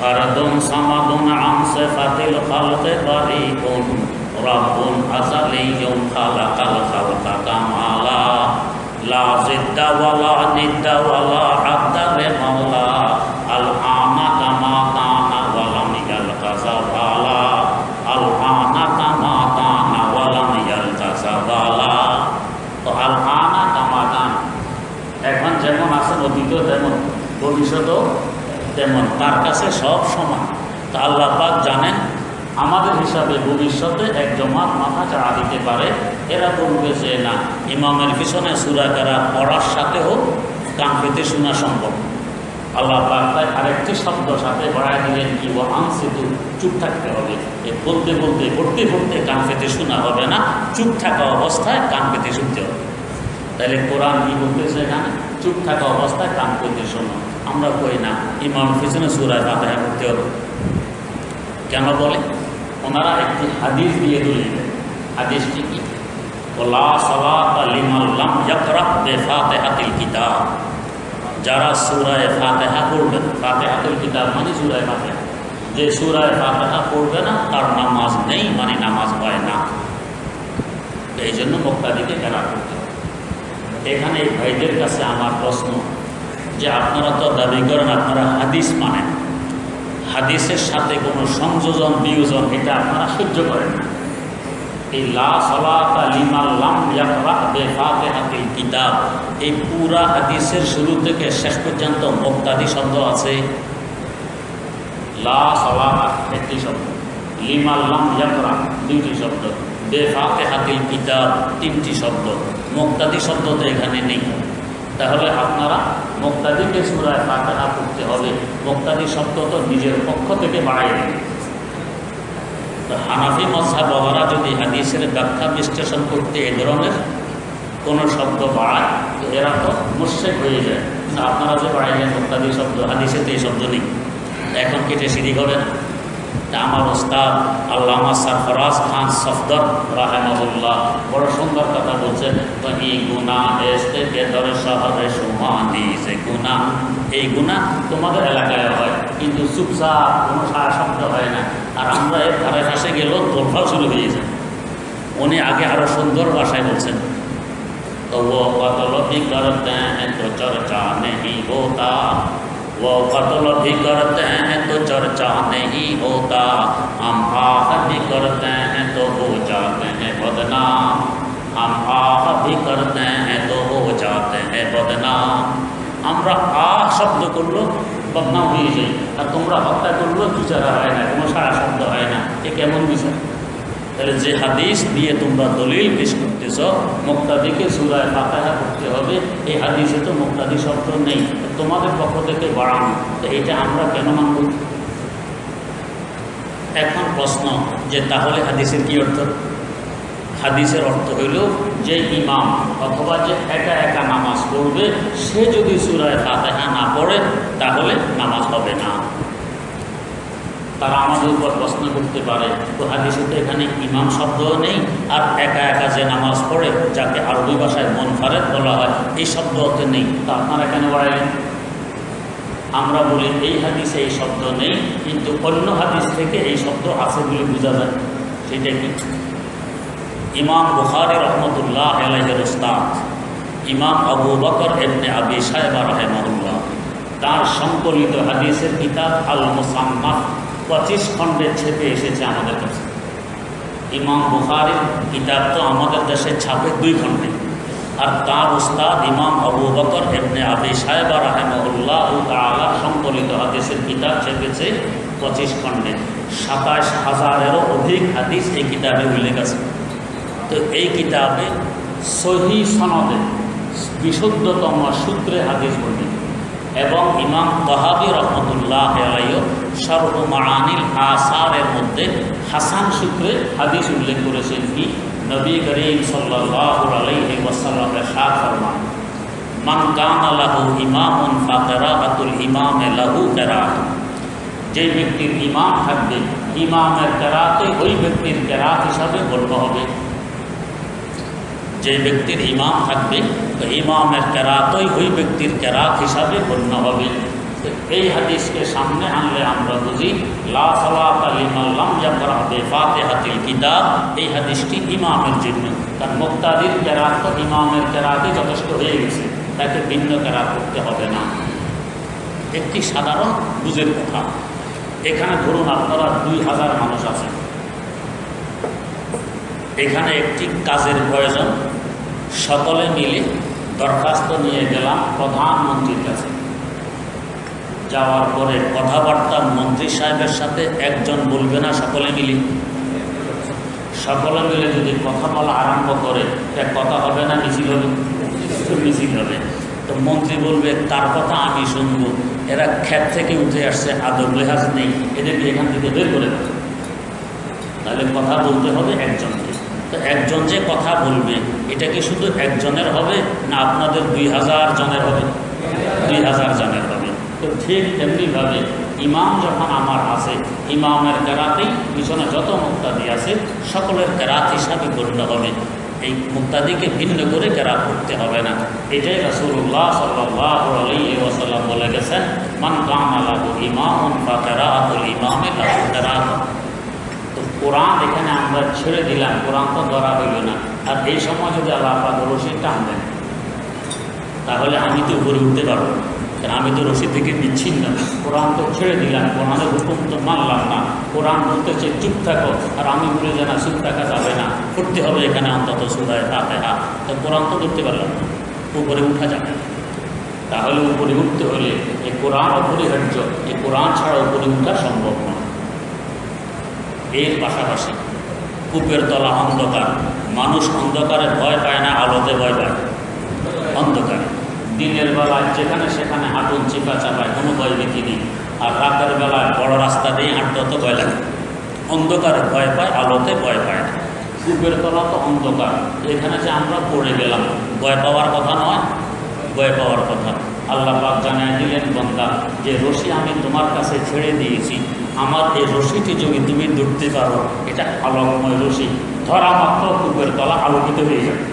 ফারদুন সামাদুন আন সিফাতিল খালqi বারিকুন। রাব্বুন আযালিয়ুন খালাকাল খালকা কামালা। লা জিদ্দা ওয়ালা নিদ্দা ওয়ালা আদ্দা তেমন তার কাছে সব সমান। তা আল্লাহ পাক জানেন, আমাদের হিসাবে ভবিষ্যতে এক জমাত মাথা চাড়া দিতে পারে, এরা বলবে যে না, ইমামের পিছনে সুরাকারা পড়ার সাথেও কান পেতে শোনা সম্ভব। আল্লাহ পাক তাই আরেকটি শব্দ সাথে বাড়ায় দিলেন কি ও আনসিতু চুপ থাকতে হবে। এ বলতে বলতে, পড়তে পড়তে কান পেতে শোনা হবে না, চুপ থাকা অবস্থায় কান পেতে শুনতে হবে। তাহলে কোরআন কি বলতেছে এখানে? চুপ থাকা অবস্থায় কান করতে শোনো। আমরা কই না, ইমাম পিছনে সুরায় ফাতেহা করতে হবে। কেন বলে? ওনারা একটি হাদিস দিয়ে দেয় হাদিসটি কি? কিতাব। যারা সুরায় ফাতেহা পড়বেন ফাতেহাতুল কিতাব মানে সুরায় ফাতেহা। যে সুরায় ফাতেহা পড়বে না, তার নামাজ নেই মানে নামাজ হয় না। এই জন্য মক্কাদিকে খেলা করতে এখানে এই ভাইদের কাছে আমার প্রশ্ন যে আপনারা তো দাবি করেন, আপনারা হাদিস মানেন। হাদিসের সাথে কোনো সংযোজন, বিয়োজন, এটা আপনারা সহ্য করেন না। এই কিতাব, এই পুরা হাদিসের শুরু থেকে শেষ পর্যন্ত মুক্তাদি শব্দ আছে। লা একটি শব্দ লিমাল্লাম ইয়াকরা দুইটি শব্দ, বেফাতিহাতিল কিতাব তিনটি শব্দ, মুক্তাদি শব্দ তো এখানে নেই। তাহলে আপনারা মুক্তাদিকে সুরায় ফাতেহা করতে হবে। মুক্তাদি শব্দ তো নিজের পক্ষ থেকে বাড়াই দেবে তো হানাফি মশা বাবারা যদি হাদিসের ব্যাখ্যা বিশ্লেষণ করতে এ ধরনের কোনো শব্দ বাড়ায় এরা তো মুর্শেক হয়ে যায়। আপনারা যে বাড়াইলেন মুক্তাদি শব্দ, হাদিসে তো এই শব্দ নেই। এখন কেটে সিঁড়ি হবে না। আমার ওস্তাদ আল্লামা সরফরাজ খান সফদর রাহেমদুল্লাহ বড় সুন্দর কথা বলছেন এই গুণা এসতে বেদর শহরে সমাধি যে গুণা। এই গুণা তোমাদের এলাকায় হয়, কিন্তু চুপচাপ কোনো সারা শব্দ হয় না। আর আমরা এর ধারে কাছে গেলেও তোলফাও শুরু হয়ে যায়। উনি আগে আরও সুন্দর ভাষায় বলছেন তো ও কত লোক করতে চর্চা নেই وہ قتل بھی کرتے ہیں تو چرچا نہیں ہوتا، ہم آہ بھی کرتے ہیں تو ہو جاتے ہیں بدنام۔ ہم آہ بھی کرتے ہیں تو ہو جاتے ہیں بدنام۔ ہمرا آہ شبد کرلو بدনাম হয়ে যায় আর তোমরা হত্যা করলেও বিচার হয় না কোনো সারা শব্দ হয় না এ কেমন বিচার তাহলে যে হাদিস দিয়ে তোমরা দলিল পেশ করতেছ, মুক্তাদিকে সুরায় ফাতাহা করতে হবে। এই হাদিসে তো মুক্তাদি শব্দ নেই। তোমাদের পক্ষ থেকে বাড়ানো তো এটা আমরা কেন মানব? এখন প্রশ্ন যে তাহলে হাদিসের কি অর্থ? হাদিসের অর্থ হইল যে ইমাম অথবা যে একা একা নামাজ পড়বে, সে যদি সুরায় ফাতেহা না পড়ে, তাহলে নামাজ হবে না। তারা আমাদের উপর প্রশ্ন করতে পারে। তো হাদিসে তো এখানে ইমাম শব্দও নেই, আর একা একা যে নামাজ পড়ে, যাকে আরবি ভাষায় মন ফারেদ বলা হয়, এই শব্দ অর্থে নেই। তা আপনারা কেন বাড়াইলেন? আমরা বলি, এই হাদিসে এই শব্দ নেই, কিন্তু অন্য হাদিস থেকে এই শব্দ আছে বলে বোঝা যায়। সেটা কি? ইমাম বুখারি রহমতুল্লাহ আলাইহের ওস্তাদ ইমাম আবু বকর এমনি আবি সাহেবা রহেমুল্লাহ তার সংকলিত হাদিসের কিতাব আল মুসাম্মাহ পঁচিশ খণ্ডে ছেপে এসেছে আমাদের কাছে। ইমাম বুখারির কিতাব তো আমাদের দেশে ছাপে দুই খণ্ডে। আর তার উস্তাদ ইমাম আবু বকর এমনি আবি সাহেবা রাহেমুল্লাহ তালা সংকলিত হাদিসের কিতাব ছেপেছে পঁচিশ খণ্ডে। সাতাশ হাজারেরও অধিক হাদিস এই কিতাবে উল্লেখ আছে। তো এই কিতাবে সহি সনদে বিশুদ্ধতম সূত্রে হাদিস বর্ণিত। এবং ইমাম তহাবি রহমতুল্লাহ আলাইও সর্বমানিল আসারের মধ্যে হাসান সূত্রে হাদিস উল্লেখ করেছেন কি, নবী করিম সাল্লাহ আলাইহি ওয়াসাল্লামের শাহ ফরমান, মান কান লাহু ইমামুন ফাকেরাতুল ইমামে লাহু কেরাত যে ব্যক্তির ইমাম থাকবে, ইমামের কেরাতে ওই ব্যক্তির কেরাত হিসাবে গণ্য হবে। যে ব্যক্তির ইমাম থাকবে, তো ইমামের কেরাতই ওই ব্যক্তির কেরাত হিসাবে গণ্য হবে। এই হাদিসকে সামনে আনলে আমরা বুঝি, লা সালাত আলিমাল্লাম জাফর আবে ফাতে কিতাব, এই হাদিসটি ইমামের জন্য। কারণ মুক্তাদির কেরাত তো ইমামের কেরাতই যথেষ্ট হয়ে গেছে, তাকে ভিন্ন কেরাত করতে হবে না। একটি সাধারণ বুঝের কথা, এখানে ধরুন আপনারা দুই হাজার মানুষ আছেন। এখানে একটি কাজের প্রয়োজন। সকলে মিলে দরখাস্ত নিয়ে গেলাম প্রধানমন্ত্রীর কাছে। যাওয়ার পরে কথাবার্তা মন্ত্রী সাহেবের সাথে একজন বলবে না, সকলে মিলে। সকলে মিলে যদি কথা বলা আরম্ভ করে এক কথা হবে না, মিছিল হবে? মিছিল হবে। তো মন্ত্রী বলবে, তার কথা আমি শুনব। এরা ক্ষেত থেকে উঠে আসছে, আদর লেহাজ নেই। এদেরকে এখান থেকে বের করে তাহলে কথা বলতে হবে একজনকে। তো একজন যে কথা বলবে, এটা কি শুধু একজনের হবে না আপনাদের দুই হাজার জনের হবে? দুই হাজার জনের হবে। তো ঠিক তেমনিভাবে ইমাম যখন আমার আছে, ইমামের কেরাতেই পিছনে যত মুক্তাদি আছে, সকলের কেরাত হিসাবে গণ্য হবে। এই মুক্তাদিকে ভিন্ন করে কেরাত করতে হবে না। এটাই রসুল্লাহ সাল্লাহ বলে গেছেন, মান কামালাহু ইমাম বা কেরাতুল ইমামে কেরাত। কোরআন এখানে আমরা ছেড়ে দিলাম, কোরআন তো ধরা হইল না। আর এই সময় যদি আল্লাহ পাক রশি টান দেন, তাহলে আমি তো উপরে উঠতে পারব কারণ আমি তো রশিদ থেকে বিচ্ছিন্ন। কোরআন তো ছেড়ে দিলাম, কোরআনের হুকুম তো মানলাম না। কোরআন বলতেছে চুপ থাকো, আর আমি বলে যে না, চুপ থাকা যাবে না। করতে হবে এখানে অন্তত সুদায় তাতে হা তো কোরআন তো ধরতে পারলাম উপরে উঠা যাবে তাহলে উপরে উঠতে হলে এই কোরআন অপরিহার্য, এই কোরআন ছাড়া উপরে উঠা সম্ভব নয় এর পাশাপাশি কূপের তলা অন্ধকার। মানুষ অন্ধকারে ভয় পায় না, আলোতে ভয় পায়। অন্ধকারে। দিনের বেলায় যেখানে সেখানে হাঁটুন চিপা চাপায়, কোনো ভয় ভীতি নেই। আর রাতের বেলায় বড় রাস্তা দিয়ে হাঁটতে তো ভয় লাগে অন্ধকারে ভয় পায়, আলোতে ভয় পায় না। কূপের তলা তো অন্ধকার। এখানে যে আমরা পড়ে গেলাম, ভয় পাওয়ার কথা নয়, ভয় পাওয়ার কথা। আল্লাহ পাক জানায় দিলেন, বন্দা, যে রশি আমি তোমার কাছে ছেড়ে দিয়েছি আমার এই রশিটি যদি তুমি ধরতে পারো, এটা আলোকময় রশি। ধরা মাত্র কূপের তলা আলোকিত হয়ে যাবে।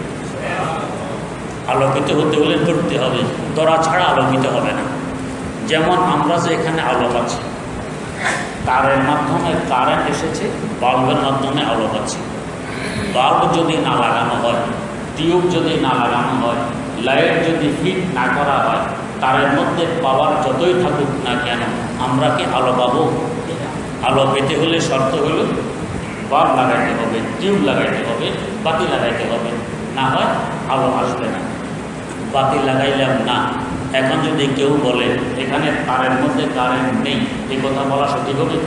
আলোকিত হতে হলে ধরতে হবে। ধরা ছাড়া আলোকিত হবে না। যেমন আমরা যে এখানে আলো পাচ্ছি তারের মাধ্যমে কারেন্ট এসেছে, বাল্বের মাধ্যমে আলো পাচ্ছি বাল্ব যদি না লাগানো হয়, টিউব যদি না লাগানো হয়, লাইট যদি ফিট না করা হয়, তারের মধ্যে পাওয়ার যতই থাকুক না কেন, আমরা কি আলো পাবো? আলো পেতে হলে শর্ত হলো বাল্ব লাগাইতে হবে, টিউব লাগাইতে হবে, বাতি লাগাইতে হবে। না হয় আলো আসবে না। বাতি লাগাইলাম না। এখন যদি কেউ বলে, এখানে তারের মধ্যে কারেন্ট নেই এই কথা বলা সঠিক হবে?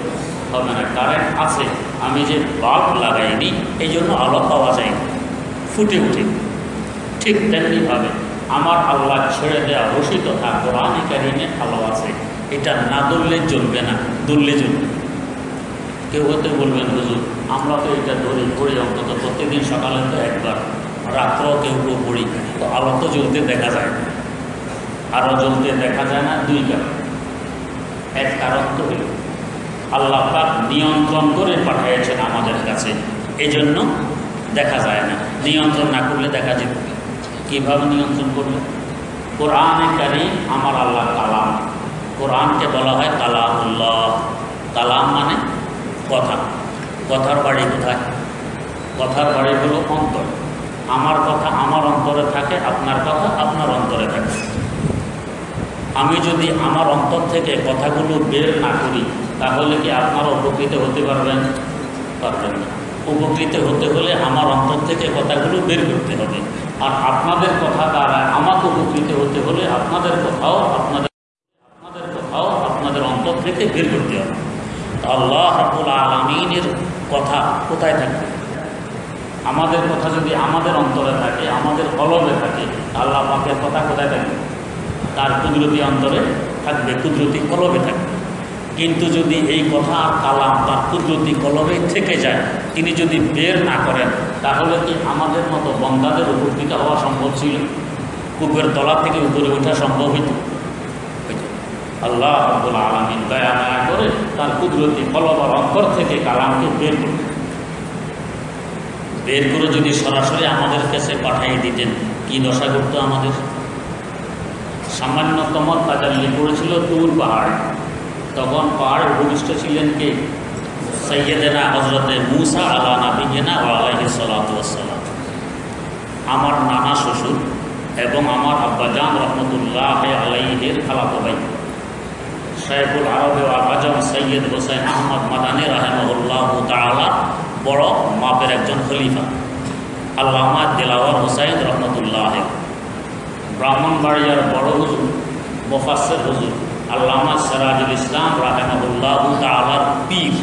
হবে না। কারেন্ট আছে। আমি যে বাল্ব লাগাইনি এই জন্য আলো পাওয়া যায় ফুটে উঠে। ঠিক তেমনিভাবে আমার আল্লাহ ছেড়ে দেওয়া রসি তথা কোরআনে কারিমে আলো আছে। এটা না ধরলে চলবে না। ধরলে চলবে কেউ হতে বলবেন, হুজুর, আমরা তো এটা ধরি, পড়ি অন্তত প্রত্যেকদিন সকালে তো একবার, রাত্রেও কেউ কেউ পড়ি। তো আলো তো জ্বলতে দেখা যায় না। আরও জ্বলতে দেখা যায় না, দুই কারণ। এক কারণ তো আল্লাহ পাক নিয়ন্ত্রণ করে পাঠিয়েছেন আমাদের কাছে এই জন্য দেখা যায় না। নিয়ন্ত্রণ না করলে দেখা যেত কীভাবে নিয়ন্ত্রণ করবে? কোরআনে কারিম আমার আল্লাহ কালাম। কোরআনকে বলা হয় কালামুল্লাহ। কালাম মানে কথা। কথার বাড়ি কোথায়? কথার বাড়ি হলো অন্তর। আমার কথা আমার অন্তরে থাকে, আপনার কথা আপনার অন্তরে থাকে। আমি যদি আমার অন্তর থেকে কথাগুলো বের না করি, তাহলে কি আপনারা উপকৃত হতে পারবেন? পারবেন না। উপকৃত হতে হলে আমার অন্তর থেকে কথাগুলো বের করতে হবে। আর আপনাদের কথা দ্বারা আমাকে উপকৃত হতে হলে আপনাদের কথাও আপনাদের আপনাদের কথাও আপনাদের অন্তর থেকে বের করতে হবে। আল্লাহ রাবুল আলমিনের কথা কোথায় থাকবে? আমাদের কথা যদি আমাদের অন্তরে থাকে, আমাদের কলমে থাকে, আল্লাহ পাকের কথা কোথায় থাকবে? তার কুদরতি অন্তরে থাকবে, কুদরতি কলবে থাকবে। কিন্তু যদি এই কথা কালাম তার কুদরতি কলবে থেকে যায়, তিনি যদি বের না করেন, তাহলে কি আমাদের মতো বন্দাদের উপকৃত হওয়া সম্ভব ছিল? কূপের তলা থেকে উপরে ওঠা সম্ভব হইত? আল্লাহ আব্দুল আলমিন দয়া মায়া করে তার কুদরতি কলবার অন্তর থেকে কালামকে বের করবে বের করে যদি সরাসরি আমাদের কাছে পাঠিয়ে দিতেন, কি দশা করতো আমাদের? সামান্যতম তাজাল্লি করেছিল তুর পাহাড়। তখন পাহাড় ভূমিষ্ঠ ছিলেন কে? সৈয়দেনা হজরতে মুসা আলা নাবিগেনা আলাহি সালাতাম আমার নানা শ্বশুর এবং আমার আব্বাজান রহমতুল্লাহ আলাইহের খালাতো ভাই। সাহেবুল আরবে আজম সৈয়দ হোসেন আহমদ মাদানী রাহেমুল্লাহ তালা বড় মাপের একজন খলিফা। আল্লামা দিলাওয়ার হোসাইন রহমতুল্লাহ ব্রাহ্মণবাড়িয়ার বড় হুজুর মোফাসের হুজুর, আল্লামা সিরাজুল ইসলাম রাহেমুল্লাহ তালার পীর।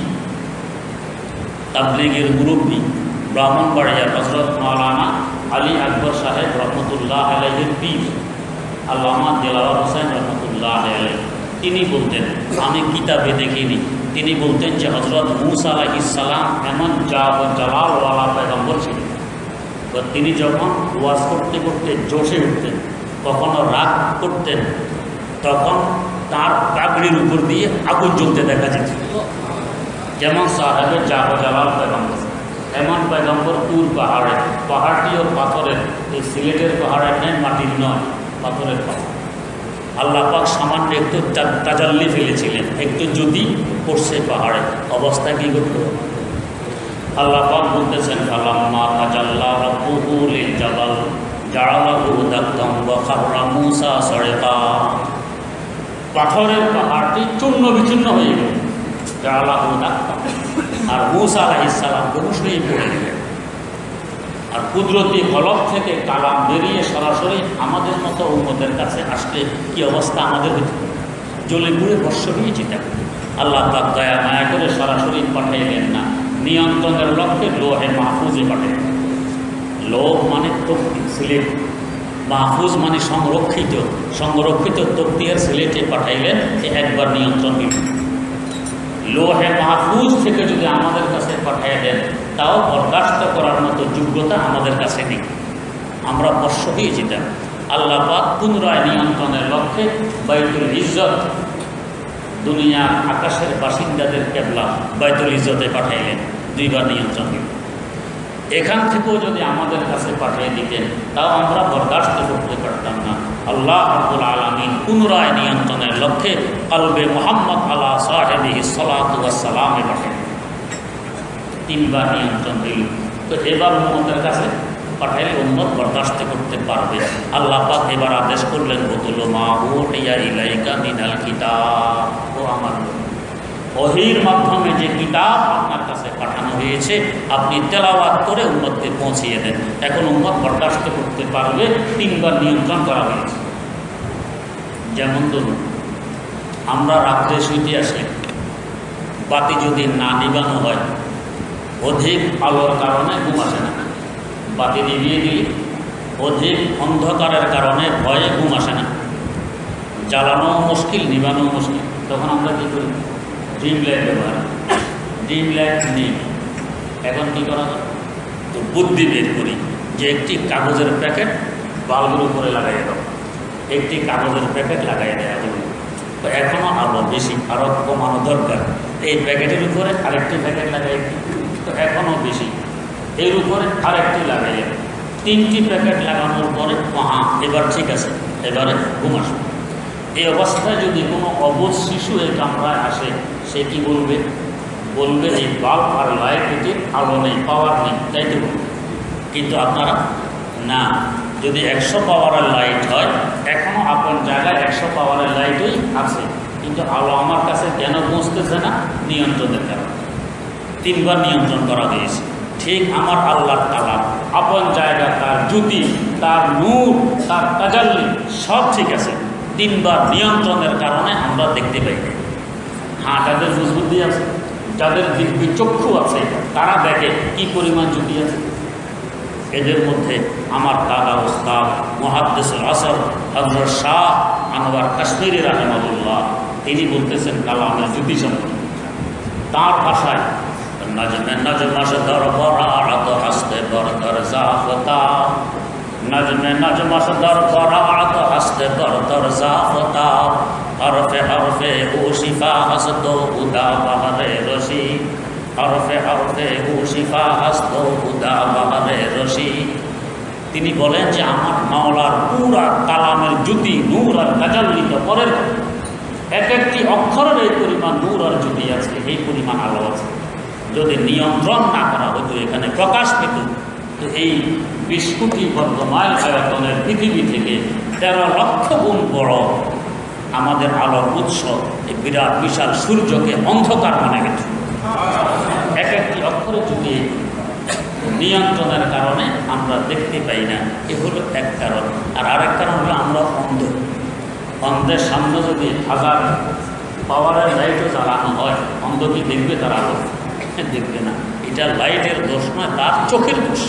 তাবলিগের মুরব্বী, ব্রাহ্মণবাড়িয়ার হজরত মাওলানা আলী আকবর সাহেব রহমতুল্লাহ আলহের পীর। আল্লামা দিলাওয়ার হোসেন রহমতুল্লাহ আলহ তিনি বলতেন, আমি কিতাবে দেখিনি। তিনি বলতেন যে হজরত মুসা আলাহিসাল্লাম এমন জালালওয়ালা পেগম্বর ছিলেন। তিনি যখন ওয়াজ করতে করতে জোশে উঠতেন, কখনো রাগ করতেন, তখন তার পাগড়ির উপর দিয়ে আগুন জ্বলতে দেখা যেত। যেমন সাহেবের জাহ জালাল পেগম্বর এমন পেগম্বর তুর পাহাড়ে, পাহাড়টি ওর পাথরের, এই সিলেটের পাহাড়ের নেই, মাটির নয়, পাথরের পাহাড়। আল্লাহ পাক সামান্য একটু তাজাল্লি ফেলেছিলেন। একটু যদি পড়ছে পাহাড়ে, অবস্থা কী করতো? আল্লাহ পাক বলতেছেন, ফালাম্মা তাজাল্লা রাব্বুহু লিল জাবাল, জাআলাহু দাক্কাম ওয়া খাররা মূসা সারিকা। পাথরের পাহাড়টি চূর্ণ বিচূর্ণ হয়ে গেল। জাআলাহু দাক্কাম আর মূসা আলাইহিস সালাম হয়ে পড়ে গেলেন। আর কুদরতি কলব থেকে কালাম বেরিয়ে সরাসরি আমাদের মতো উন্মতের কাছে আসলে কি অবস্থা আমাদের হতো জ্বলে পুড়ে বর্ষ হয়ে যেতাম আল্লাহ পাক দয়া মায়া করে সরাসরি পাঠাইলেন না। নিয়ন্ত্রণের লক্ষ্যে লোহে মাহফুজে পাঠাইলেন লোহ মানে তক্তি, সিলেট। মাহফুজ মানে সংরক্ষিত। সংরক্ষিত তক্তিয়ার সিলেটে পাঠাইলেন একবার নিয়ন্ত্রণ দিল লোহে মাহফুজ থেকে যদি আমাদের কাছে পাঠিয়ে দেন, তাও বরদাস্ত করার মতো যোগ্যতা আমাদের কাছে নেই। আমরা বর্ষ দিয়ে যেতাম আল্লাহ পাক পুনরায় নিয়ন্ত্রণের লক্ষ্যে বাইতুল ইজ্জত দুনিয়া আকাশের বাসিন্দাদের কেবলা বাইতুল ইজ্জতে পাঠাইলেন। দুইবার নিয়ন্ত্রণ এখান থেকেও যদি আমাদের কাছে পাঠিয়ে দিতেন, তাও আমরা বরদাস্ত করতে পারতাম না। আল্লাহ আব্দুল আলমিন পুনরায় নিয়ন্ত্রণের লক্ষ্যে কলবে মোহাম্মদ আল্লাহ সাহেবি সালাতামে পাঠালেন তিনবার নিয়ন্ত্রণ দিল। তো এবার উম্মতের কাছে পাঠাইলে উম্মত বরদাস্ত করতে পারবে। আল্লাহ পাক এবার আদেশ করলেন বতুল মা ইয়া ইলাইকা মিনাল কিতাব। ও আমার ওহির মাধ্যমে যে কিতাব আপনার কাছে পাঠানো হয়েছে, আপনি তেলাওয়াত করে উম্মতকে পৌঁছিয়ে দেন। এখন উম্মত বরদাস্ত করতে পারবে, তিনবার নিয়ন্ত্রণ করা হয়েছে। যেমন ধরুন, আমরা রাত্রে শুইতে আসি বাতি যদি না নিবানো হয়, অধিক আলোর কারণে ঘুম আসে না। বাতি নিভিয়ে দিলে অধিক অন্ধকারের কারণে ভয়ে ঘুম আসে না। জ্বালানো মুশকিল নিবানো মুশকিল। তখন আমরা কী করি? ড্রিম লাইট ব্যবহার ড্রিম লাইট এখন কী করা তো বুদ্ধি বের করি যে একটি কাগজের প্যাকেট বাল্বের উপরে লাগাই দাও। একটি কাগজের প্যাকেট লাগাই দেওয়া যাবে। তো এখনও আরও বেশি আরও কমানো দরকার। এই প্যাকেটের উপরে আরেকটি প্যাকেট লাগাই তো এখনও বেশি। এর উপরে আরেকটি লাগাই তিনটি প্যাকেট লাগানোর পরে, মহা, এবার ঠিক আছে, এবারে ঘুম আসবে। এই অবস্থায় যদি কোনো অবুধ শিশু এই কামরায় আসে সে কি বলবে? বলবে যে বাল্ব আর লাইটের আলো নেই পাওয়ার নেই, তাই তো। কিন্তু আপনারা, না, যদি একশো পাওয়ারের লাইট হয় এখনও আপন জায়গায় একশো পাওয়ারের লাইটই আছে। কিন্তু আলো আমার কাছে কেন পৌঁছতেছে না? নিয়ন্ত্রণের কারণে। তিনবার নিয়ন্ত্রণ করা হয়েছে। ঠিক আমার আল্লাহ তালা আপন জায়গা, তার জ্যোতি, তার নূর, তার তাজাল্লি সব ঠিক আছে। তিনবার নিয়ন্ত্রণের কারণে আমরা দেখতে পাই। হ্যাঁ যাদের বুঝবুদ্ধি আছে, যাদের চক্ষু আছে, তারা দেখে কি পরিমাণ জ্যোতি আছে। এদের মধ্যে আমার দাদা ওস্তাদ মহাদ্দেসুল আসর হজরত শাহ আনোয়ার কাশ্মীরি রাহেমাদুল্লাহ তিনি বলতেছেন, কালামের জ্যোতি সম্পর্কে। তাঁর ভাষায়, নজমে নজমস দর বরাত হস্তে বর দর জাফতা নজমে নজমস দর বরাত হস্তে বর দর জাফতা হরফে হরফে ও শিফা হস্ত উদা বাহারে রশি। হরফে হরফে ও শিফা হস্ত উদা বাহারে রশি। তিনি বলেন যে আমার মাওলার পুরা কালামের জ্যোতি নূর আর কাজাল্লিত পরের এক একটি অক্ষরের এই পরিমাণ নূর আর জ্যোতি আছে এই পরিমাণ আলো আছে। যদি নিয়ন্ত্রণ না করা হতো এখানে প্রকাশ পেত, তো এই বিশ কোটি আয়তনের পৃথিবী থেকে তেরো লক্ষ গুণ বড় আমাদের আলোর উৎস, এই বিরাট, বিশাল সূর্যকে অন্ধকার মনে গেছে। এক একটি অক্ষরে যদি নিয়ন্ত্রণের কারণে আমরা দেখতে পাই না, এ হলো এক কারণ। আর আরেক কারণ হলো আমরা অন্ধ। অন্ধের সামনে যদি হাজার পাওয়ারের লাইটও জ্বালানো হয়, অন্ধ কি দেখবে তার আলো? [laughs] দেখবে না। এটা লাইটের দোষ নয়, তার চোখের দোষ।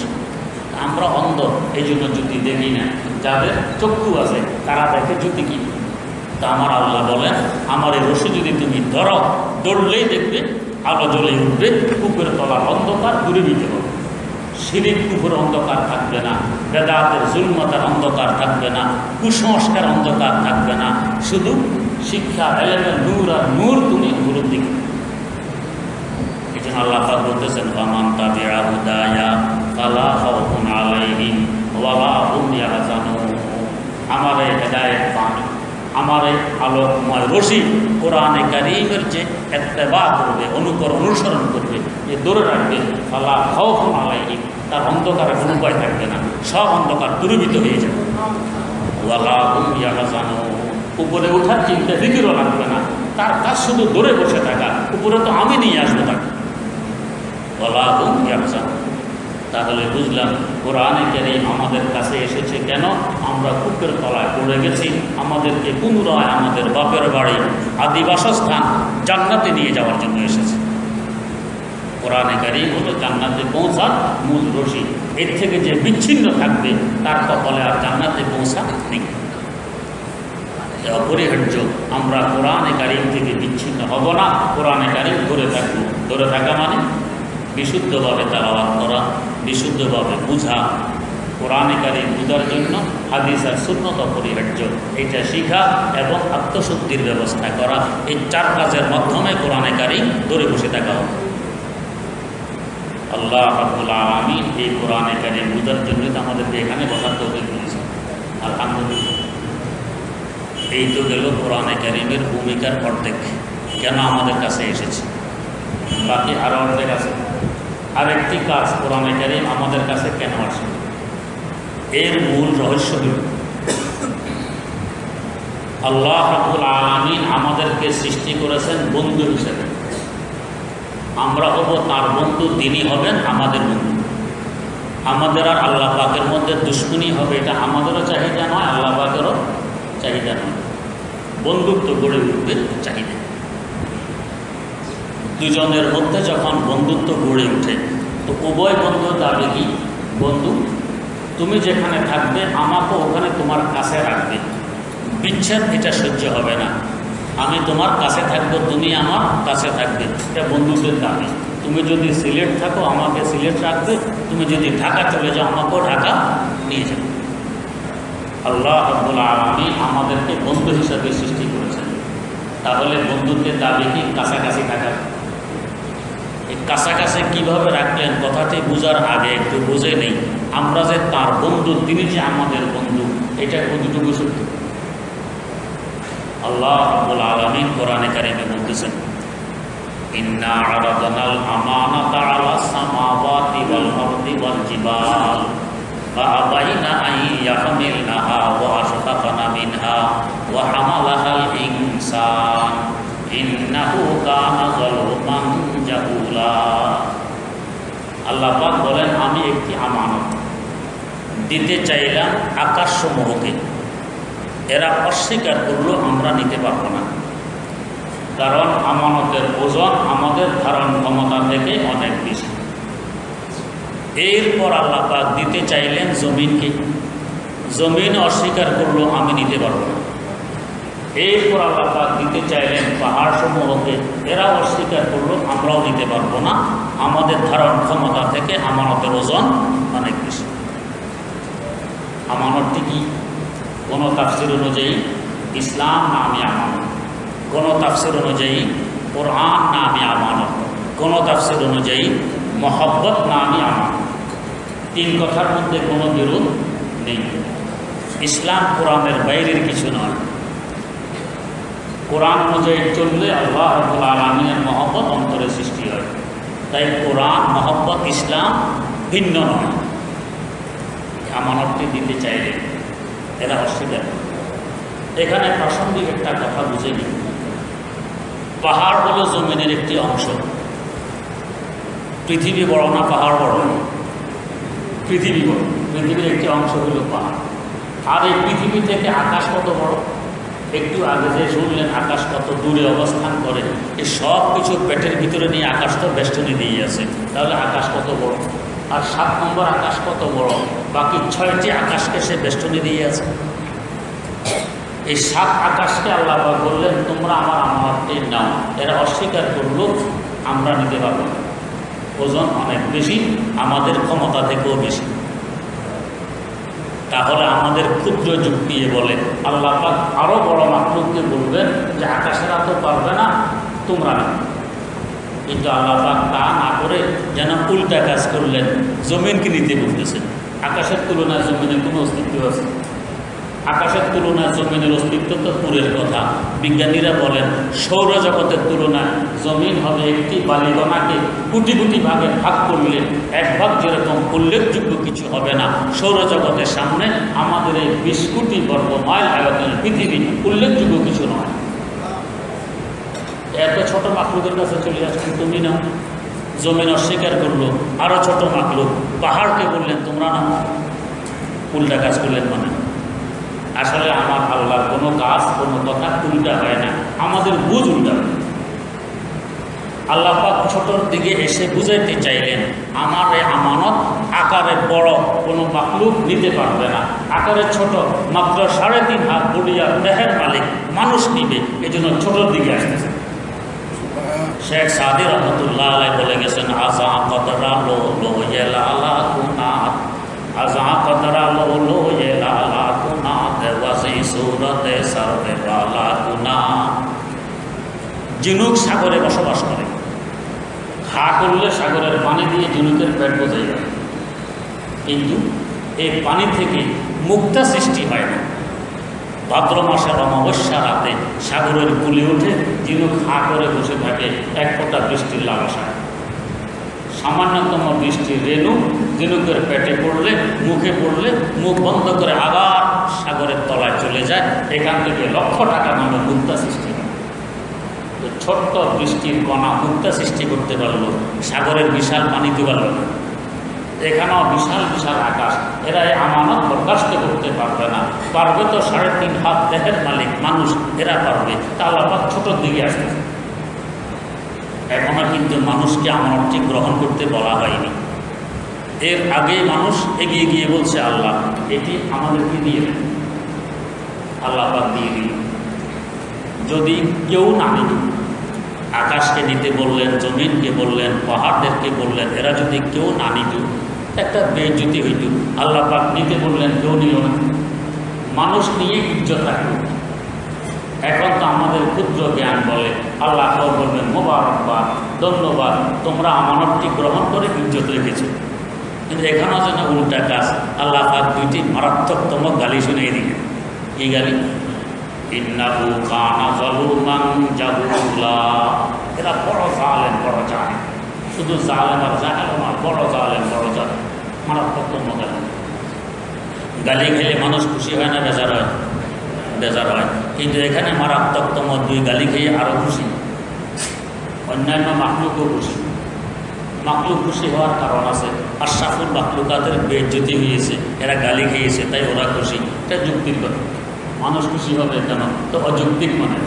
আমরা অন্ধ, এই জন্য যদি দেখি না, যাদের চক্ষু আছে, তারা দেখে যদি কি? তা আমার আল্লাহ বলেন, আমার এই রশি যদি তুমি ধরো দৌড়লেই দেখবে আলো জ্বলে উঠবে পুকুরের তলার অন্ধকার দূরে দিতে হবে। শিরিক কুকুর অন্ধকার থাকবে না, বেদাতের জুলমতার অন্ধকার থাকবে না, কুসংস্কার অন্ধকার থাকবে না, শুধু শিক্ষা এলেমের নূর আর নূর তুমি উপলব্ধি দিকে। আল্লাহ বলতেছেন আমার এই হেদায়েত বাণী আমার এই আলোকময় রশি কোরআনে কারিমের যে এত্তেবা করবে, অনুকরণ, অনুসরণ করবে যে দূরে রাখবে, ফালা খাউফুন আলাইহিম, তার অন্ধকারে কোনো উপায় থাকবে না, সব অন্ধকার দূরীভূত হয়ে যাবে। ওয়ালা হুম ইয়াহজানুন উপরে ওঠার চিন্তা ফিকিরও লাগবে না, তার কাজ শুধু দূরে বসে থাকা, উপরে তো আমি নিয়ে আসব তাকে। ওয়ালাহুম ইয়াহজানুন তাহলে বুঝলাম, কোরআনে কারীম আমাদের কাছে এসেছে কেন? আমরা কুকের তলায় পড়ে গেছি, আমাদেরকে পুনরায় আমাদের বাপের বাড়ি আদি বাসস্থান জান্নাতে নিয়ে যাওয়ার জন্য এসেছে। কোরআনে কারীম হলো জান্নাতে পৌঁছার মূল রশি। এর থেকে যে বিচ্ছিন্ন থাকবে, তার কপালে আর জান্নাতে পৌঁছা নেই। অপরিহার্য, আমরা কোরআনে কারিম থেকে বিচ্ছিন্ন হব না, কোরআনে কারিম ধরে থাকব। ধরে থাকা মানে বিশুদ্ধভাবে তালাবাদ করা বিশুদ্ধভাবে বুঝা কোরআনে কারিম বুঝার জন্য, হাদিস আর শূন্যত অপরিহার্য এটা শিখা এবং আত্মশুদ্ধির ব্যবস্থা করা। এই চার কাজের মাধ্যমে কোরআনে ধরে বসে থাকা আল্লাহ আব্দুল আলমী এই কোরআনে কারিম বুঝার জন্যই তো আমাদেরকে এখানে বসার তৌফিক দিয়েছে আলহামদুলিল্লাহ। এই তো গেল কোরআনে কারিমের ভূমিকার অর্ধেক। কেন আমাদের কাছে এসেছে? বাকি আরও অর্ধেক আছে। আরেকটি কাজ কোরআনে কারিম আমাদের কাছে কেন আসে? এর মূল রহস্য হল আল্লাহ রাবুল আলমিন আমাদেরকে সৃষ্টি করেছেন বন্ধু হিসেবে। আমরা হব তার বন্ধু, তিনি হবেন আমাদের বন্ধু। আমাদের আর আল্লাহ পাকের মধ্যে দুশ্মনী হবে, এটা আমাদেরও চাহিদা নয়, আল্লাহ পাকেরও চাহিদা নয়। বন্ধুত্ব গড়ে উঠবে চাহিদা। দুজনের মধ্যে যখন বন্ধুত্ব গড়ে ওঠে তো উভয় বন্ধু দাবি কি? বন্ধু, তুমি যেখানে থাকবে, আমাকে ওখানে তোমার কাছে রাখবে। বিচ্ছেদ এটা সহ্য হবে না। আমি তোমার কাছে থাকব, তুমি আমার কাছে থাকবে। এটা বন্ধুদের দাবি। তুমি যদি সিলেট থাকো, আমাকে সিলেট রাখবে। তুমি যদি ঢাকা চলে যাও, আমাকেও ঢাকা নিয়ে যাবে আল্লাহ আব্দুল আলমী আমাদেরকে বন্ধু হিসাবে সৃষ্টি করেছেন। তাহলে বন্ধুত্বের দাবি কি? কাছাকাছি থাকা। কাছাকাছি কীভাবে রাখলেন কথাটি বোঝার আগে একটু বুঝে নেই আমরা যে তার বন্ধু তিনি যে আমাদের বন্ধু এটা কতটুকু সত্য আল্লাহ আব্দুল আলমিন কোরআনে কারিমে বলতেছেন ইন্না আরাদনাল আমানাতা আলা সামাওয়াতি ওয়াল আরদি ওয়াল জিবাল فأبين أن يحملنها وأشفقن منها وحملها الإنسان إنه كان ظلوما জাহুলা আল্লাহ বলেন, আমি একটি আমানত দিতে চাইলাম আকাশসমূহকে। এরা অস্বীকার করল আমরা নিতে পারব না। কারণ আমানতের ওজন আমাদের ধারণ ক্ষমতা থেকে অনেক বেশি। এরপর আল্লাহ দিতে চাইলেন জমিনকে। জমিন অস্বীকার করল আমি নিতে পারব না। এরপর আল্লাহ পাক দিতে চাইলেন পাহাড় সমূহকে এরা অস্বীকার করল, আমরাও দিতে পারব না। আমাদের ধারণ ক্ষমতা থেকে আমানতের ওজন অনেক বেশি। আমানতটি কি? কোনো তাফসির অনুযায়ী ইসলাম না আমি আমানত। কোনো তাফসির অনুযায়ী কোরআন না আমি আমানত। কোনো তাফসির অনুযায়ী মহব্বত না আমি আমানত। তিন কথার মধ্যে কোনো বিরোধ নেই। ইসলাম কোরআনের বাইরের কিছু নয়। কোরআন অনুযায়ী চললে আল্লাহ রবুল আলমিনের মহব্বত অন্তরে সৃষ্টি হয়। তাই কোরআন মহব্বত ইসলাম ভিন্ন নয়। আমানতটি দিতে চাইলে এরা অস্বীকার এখানে প্রাসঙ্গিক একটা কথা বুঝে নিই পাহাড় হলো জমিনের একটি অংশ। পৃথিবী বড় না পাহাড় বড়? পৃথিবী বড়। পৃথিবীর একটি অংশ হলো পাহাড়। আর এই পৃথিবী থেকে আকাশ কত বড়? একটু আগে যে শুনলেন আকাশ কত দূরে অবস্থান করে এই সব কিছু পেটের ভিতরে নিয়ে আকাশ তো বেষ্টনী দিয়ে আছে। তাহলে আকাশ কত বড়? আর সাত নম্বর আকাশ কত বড়? বাকি ছয়টি আকাশকে সে বেষ্টনী দিয়ে আছে। এই সাত আকাশকে আল্লাহ বললেন, তোমরা আমার আমারটি নাও। এরা অস্বীকার করল আমরা নিতে পারব ওজন অনেক বেশি, আমাদের ক্ষমতা থেকেও বেশি। তাহলে আমাদের ক্ষুদ্র যুগ দিয়ে বলে, আল্লাহ আরও বড় মাকলুককে বলবেন যে আকাশেরা তো পারবে না, তোমরা না। কিন্তু আল্লাহ তা না করে যেন উল্টা কাজ করলেন। জমিনকে নিতে বলতেছেন। আকাশের তুলনায় জমিনের কোনো অস্তিত্ব আছে? আকাশের তুলনায় জমিনের অস্তিত্ব তো দূরের কথা। বিজ্ঞানীরা বলেন, সৌরজগতের তুলনায় জমিন হবে একটি বালিগণাকে কোটি কোটি ভাগে ভাগ করলে এক ভাগ যেরকম উল্লেখযোগ্য কিছু হবে না। সৌরজগতের সামনে আমাদের এই বিশ কোটি বর্গ মাইল আয়তনের পৃথিবী উল্লেখযোগ্য কিছু নয়। এত ছোট মাকলুকের কাছে চলে আসছেন তুমি না? জমিন অস্বীকার করল আরও ছোট মাকলুক পাহাড়কে বললেন, তোমরা না? উল্টা কাজ করলেন মানে। আসলে আমার আল্লাহর কোনো কাজ, কোনো কথা উল্টা হয় না। আমাদের বুঝ উল্টা। আল্লাহ পাক ছোটর দিকে এসে বুঝাইতে চাইলেন, আমার এই আমানত আকারে বড় কোনো মাকলুক নিতে পারবে না। আকারে ছোট, মাত্র সাড়ে তিন হাত বলিয়া দেহের মালিক মানুষ নিবে এই জন্য ছোটোর দিকে আসতেছে। শেখ সাদি রহমতুল্লাহ আলাই বলে গেছেন, আজা কদরা লো লো আলা কুনাত আজা কদরা লো লো আলা সুরতে জিনুক সাগরে বসবাস করে। হা করলে সাগরের পানি দিয়ে জিনুকের পেট বোঝাই যায়। কিন্তু এই পানি থেকে মুক্তা সৃষ্টি হয় না। ভাদ্র মাসের অমাবস্যা রাতে সাগরের কুলে উঠে জিনুক হা করে বসে থাকে, এক ফোঁটা বৃষ্টির লালসায়। সামান্যতম বৃষ্টির রেণু জিনুকের পেটে পড়লে, মুখে পড়লে, মুখ বন্ধ করে আবার সাগরের তলায় চলে যায়। এখান থেকে লক্ষ টাকা নামে মুক্তা সৃষ্টি হয়। তো ছোট্ট বৃষ্টির কণা মুক্তা সৃষ্টি করতে পারল, সাগরের বিশাল পানিতে পারল এখানেও বিশাল বিশাল আকাশ, এরা এই আমানত বরখাস্ত করতে পারবে না। পারবে তো সাড়ে তিন হাত দেহের মালিক, মানুষ, এরা পারবে। তা আল্লাপাক ছোটোর দিকে আসতেছে। এখনও কিন্তু মানুষকে আমানতটি গ্রহণ করতে বলা হয়নি। এর আগে মানুষ এগিয়ে গিয়ে বলছে, আল্লাহ, এটি আমাদেরকে দিয়ে দেন। আল্লাহ পাক দিয়ে দিল যদি কেউ না নিত আকাশকে নিতে বললেন, জমিনকে বললেন, পাহাড়দেরকে বললেন, এরা যদি কেউ না নিত, একটা বেজ্যুতি হইত। আল্লাহ পাক নিতে বললেন, কেউ নিল না। মানুষ নিয়ে ইজ্জত রাখল এখন তো আমাদের ক্ষুদ্র জ্ঞান বলে। আল্লাহ বলবেন মোবারকবাদ ধন্যবাদ, তোমরা আমানতটি গ্রহণ করে ইজ্জত রেখেছো। কিন্তু এখানেও যেন উল্টা কাজ, আল্লাহ পাক দুইটি মারাত্মকতম গালি শুনিয়ে দিলেন। এই গালি? কানা এরা বড় জালেম বড় জালেম। শুধু জালেম আর জাহেল না, বড় জালেম বড় জালেম। মারাত্মক গালি। গালি খেলে মানুষ খুশি হয় না, বেজার হয় বেজার হয়। কিন্তু এখানে মারাত্মকতম দুই গালি খেয়ে আরও খুশি। অন্যান্য মাকলুকও খুশি। মাকলুক খুশি হওয়ার কারণ আছে আশাফুল মাকলুকাতের বেজ্জতি হয়েছে এরা গালি খেয়েছে তাই ওরা খুশি। এটা যুক্তির কথা। মানুষ খুশি হবে কেন তো অযৌক্তিক মানে।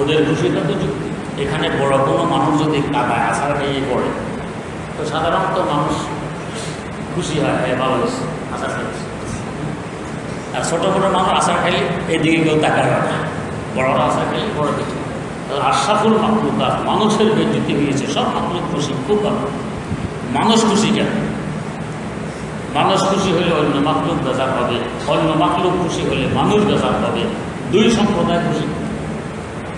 ওদের খুশিটা তো যুক্তি। এখানে বড় কোনো মানুষ যদি কাদায় আশার খেয়ে পড়ে, তো সাধারণত মানুষ খুশি হয় হ্যাঁ ভালো হয়েছে আর ছোটো ছোটো মানুষ আশা খাইলে এদিকে কেউ তাকায় না। বড়রা আশা খাইলে বড় কিছু। আশাফুল মাকলুকাত মানুষের বেজ্যুতি হয়েছে সব মাকলুক খুশি, খুব ভালো। মানুষ খুশি কেন? মানুষ খুশি হলে অন্য মাকলুক বেজার হবে, অন্য মাকলুক খুশি হলে মানুষ বেজার হবে। দুই সম্প্রদায় খুশি।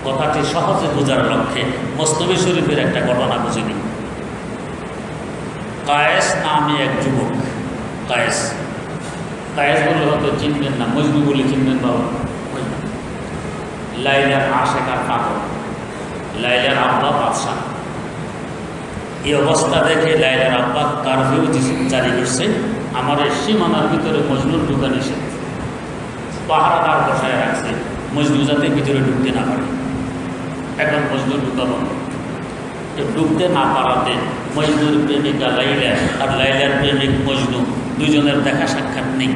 কথাটি সহজে বোঝার লক্ষ্যে মোস্তবি শরীফের একটা ঘটনা বুঝে নিই কায়েস নামে এক যুবক, কায়েস। কায়েস বলে হয়তো চিনবেন না, মজনু বলে চিনবেন বাবা। লাইলার আশেকার পাগল, লাইলার আব্বা বাদশাহ। এই অবস্থা দেখে লাইলার আব্বা কারফিউ জারি করছে, আমার এই সীমানার ভিতরে মজনুর ঢুকা নিষেধ। পাহারাদার বসায় রাখছে, মজনু যাতে ভিতরে ঢুকতে না পারে। এখন মজনুর ঢুকা বন্ধ। ঢুকতে না পারাতে মজনুর প্রেমিকা লাইলা আর লাইলার প্রেমিক মজনু দুজনের দেখা সাক্ষাৎ নেই।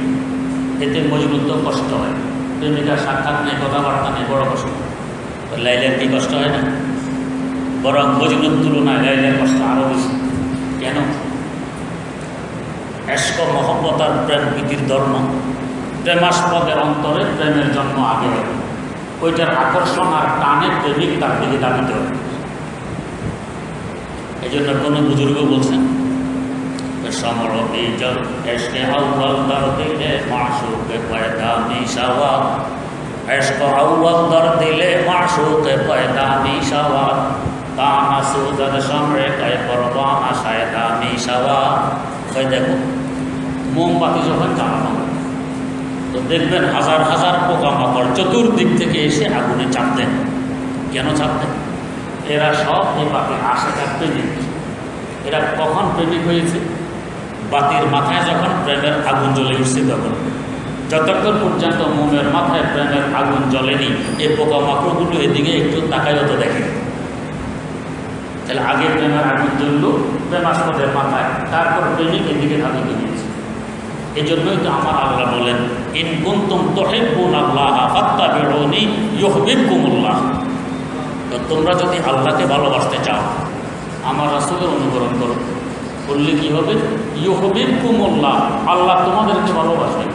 এতে মজনুর তো কষ্ট হয়। প্রেমিকার সাক্ষাৎ নেই, কথাবার্তা নেই, বড় কষ্ট। লাইলার কি কষ্ট হয় না? বরং মজনুর তুলনায় লাইলার কষ্ট আরও বেশি। কেন? এস্ক মহব্বতার প্রেম প্রীতির ধর্ম। প্রেমাস্পদের অন্তরে প্রেমের জন্ম আগে হয় ওইটার আকর্ষণ আর টানে প্রেমিক তার দিকে দাবিতে হবে এই জন্য কোনো বুজুর্গ বলছেন মোমবাতি যখন জ্বালানো তো দেখবেন হাজার হাজার পোকামাকড় চতুর্দিক থেকে এসে আগুনে চাপ দেন কেন চাপ দেন এরা সব এই বাতির আশেকার প্রেমিক। এরা কখন প্রেমিক হয়েছে? বাতির মাথায় যখন প্রেমের আগুন জ্বলে উঠছে তখন। যতক্ষণ পর্যন্ত মোমের মাথায় প্রেমের আগুন জ্বলেনি এই পোকামাকড়গুলো এদিকে একটু তাকাইও তো দেখে। তাহলে আগে প্রেমের আগুন জ্বলল প্রেমাস্পদের মাথায়, তারপর প্রেমিক এদিকে ধাপে গিয়েছে এই জন্যই তো আমার আল্লাহ বলেন, ইন কুন্তুম তোহেবুন আল্লাহ ফাত্তা বেরোনি ইহবিব কুমুল্লাহ তো তোমরা যদি আল্লাহকে ভালোবাসতে চাও, আমার রাসুলের অনুকরণ করো। করলে কি হবে? ইহবিব কুমুল্লাহ আল্লাহ তোমাদেরকে ভালোবাসবে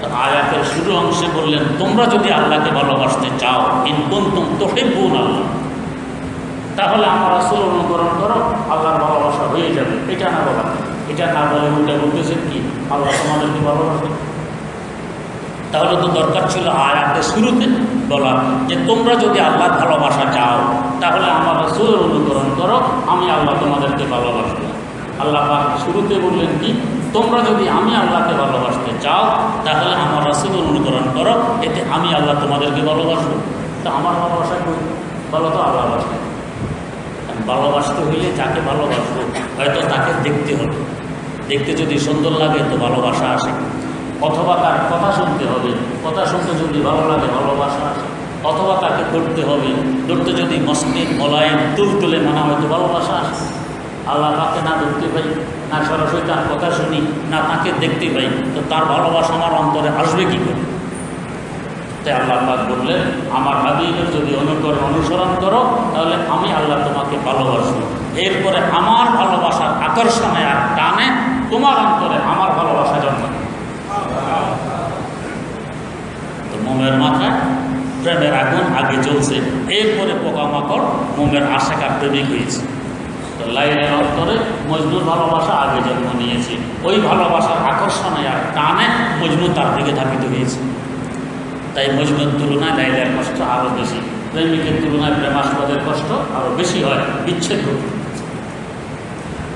তো আয়াতের শুরু অংশে বললেন, তোমরা যদি আল্লাহকে ভালোবাসতে চাও, ইন কুন্তুম তোহেবুন আল্লাহ তাহলে আমার আসল অনুকরণ করো, আল্লাহর ভালোবাসা হয়ে যাবে। এটা না বলা, এটা না বলে উল্টে বলতেছেন কি, আল্লাহ তোমাদেরকে ভালোবাসে। তাহলে তো দরকার ছিল আয়াতের শুরুতে বলা, যে তোমরা যদি আল্লাহর ভালোবাসা চাও, তাহলে আমার রাসুলের অনুকরণ করো, আমি আল্লাহ তোমাদেরকে ভালোবাসবো। আল্লাহ শুরুতে বললেন কি, তোমরা যদি আমি আল্লাহকে ভালোবাসতে চাও, তাহলে আমার রাসুলের অনুকরণ করো, এতে আমি আল্লাহ তোমাদেরকে ভালোবাসবো। তা আমার ভালোবাসা করি বলো তো আল্লাহ বাসবে ভালোবাসতে হইলে যাকে ভালোবাসবো, হয়তো তাকে দেখতে হবে। দেখতে যদি সুন্দর লাগে, তো ভালোবাসা আসে। অথবা তার কথা শুনতে হবে, কথা শুনতে যদি ভালো লাগে, ভালোবাসা আসে। অথবা তাকে করতে হবে, ধরতে যদি মসজিদ, মলায়েম তুল তুলে মানা হয়তো ভালোবাসা আসে। আল্লাহ তাকে না ধরতে পাই, না সরাসরি তার কথা শুনি, না তাকে দেখতে পাই, তো তার ভালোবাসা আমার অন্তরে আসবে কি করে? তাই আল্লাহ পাক বললেন, আমার হাবিবের যদি অনুকরণ অনুসরণ করো, তাহলে আমি আল্লাহ তোমাকে ভালোবাসবো। এরপরে আমার ভালোবাসার আকর্ষণে আর টানে, তোমার অন্তরে আমার ভালোবাসা জন্ম তো মোমের মাথায় প্রেমের আগুন আগে চলছে এরপরে পোকামাকড় মোমের আশাকার প্রেমিক হয়েছে। লাইনের অন্তরে মজনুর ভালোবাসা আগে জন্ম নিয়েছে। ওই ভালোবাসার আকর্ষণে আর টানে মজনু তার দিকে ধাপিত হয়েছে। তাই মজনুর তুলনায় লাইলার কষ্ট আরও বেশি। প্রেমিকের তুলনায় প্রেমাস্পদের কষ্ট আরও বেশি হয় বিচ্ছেদ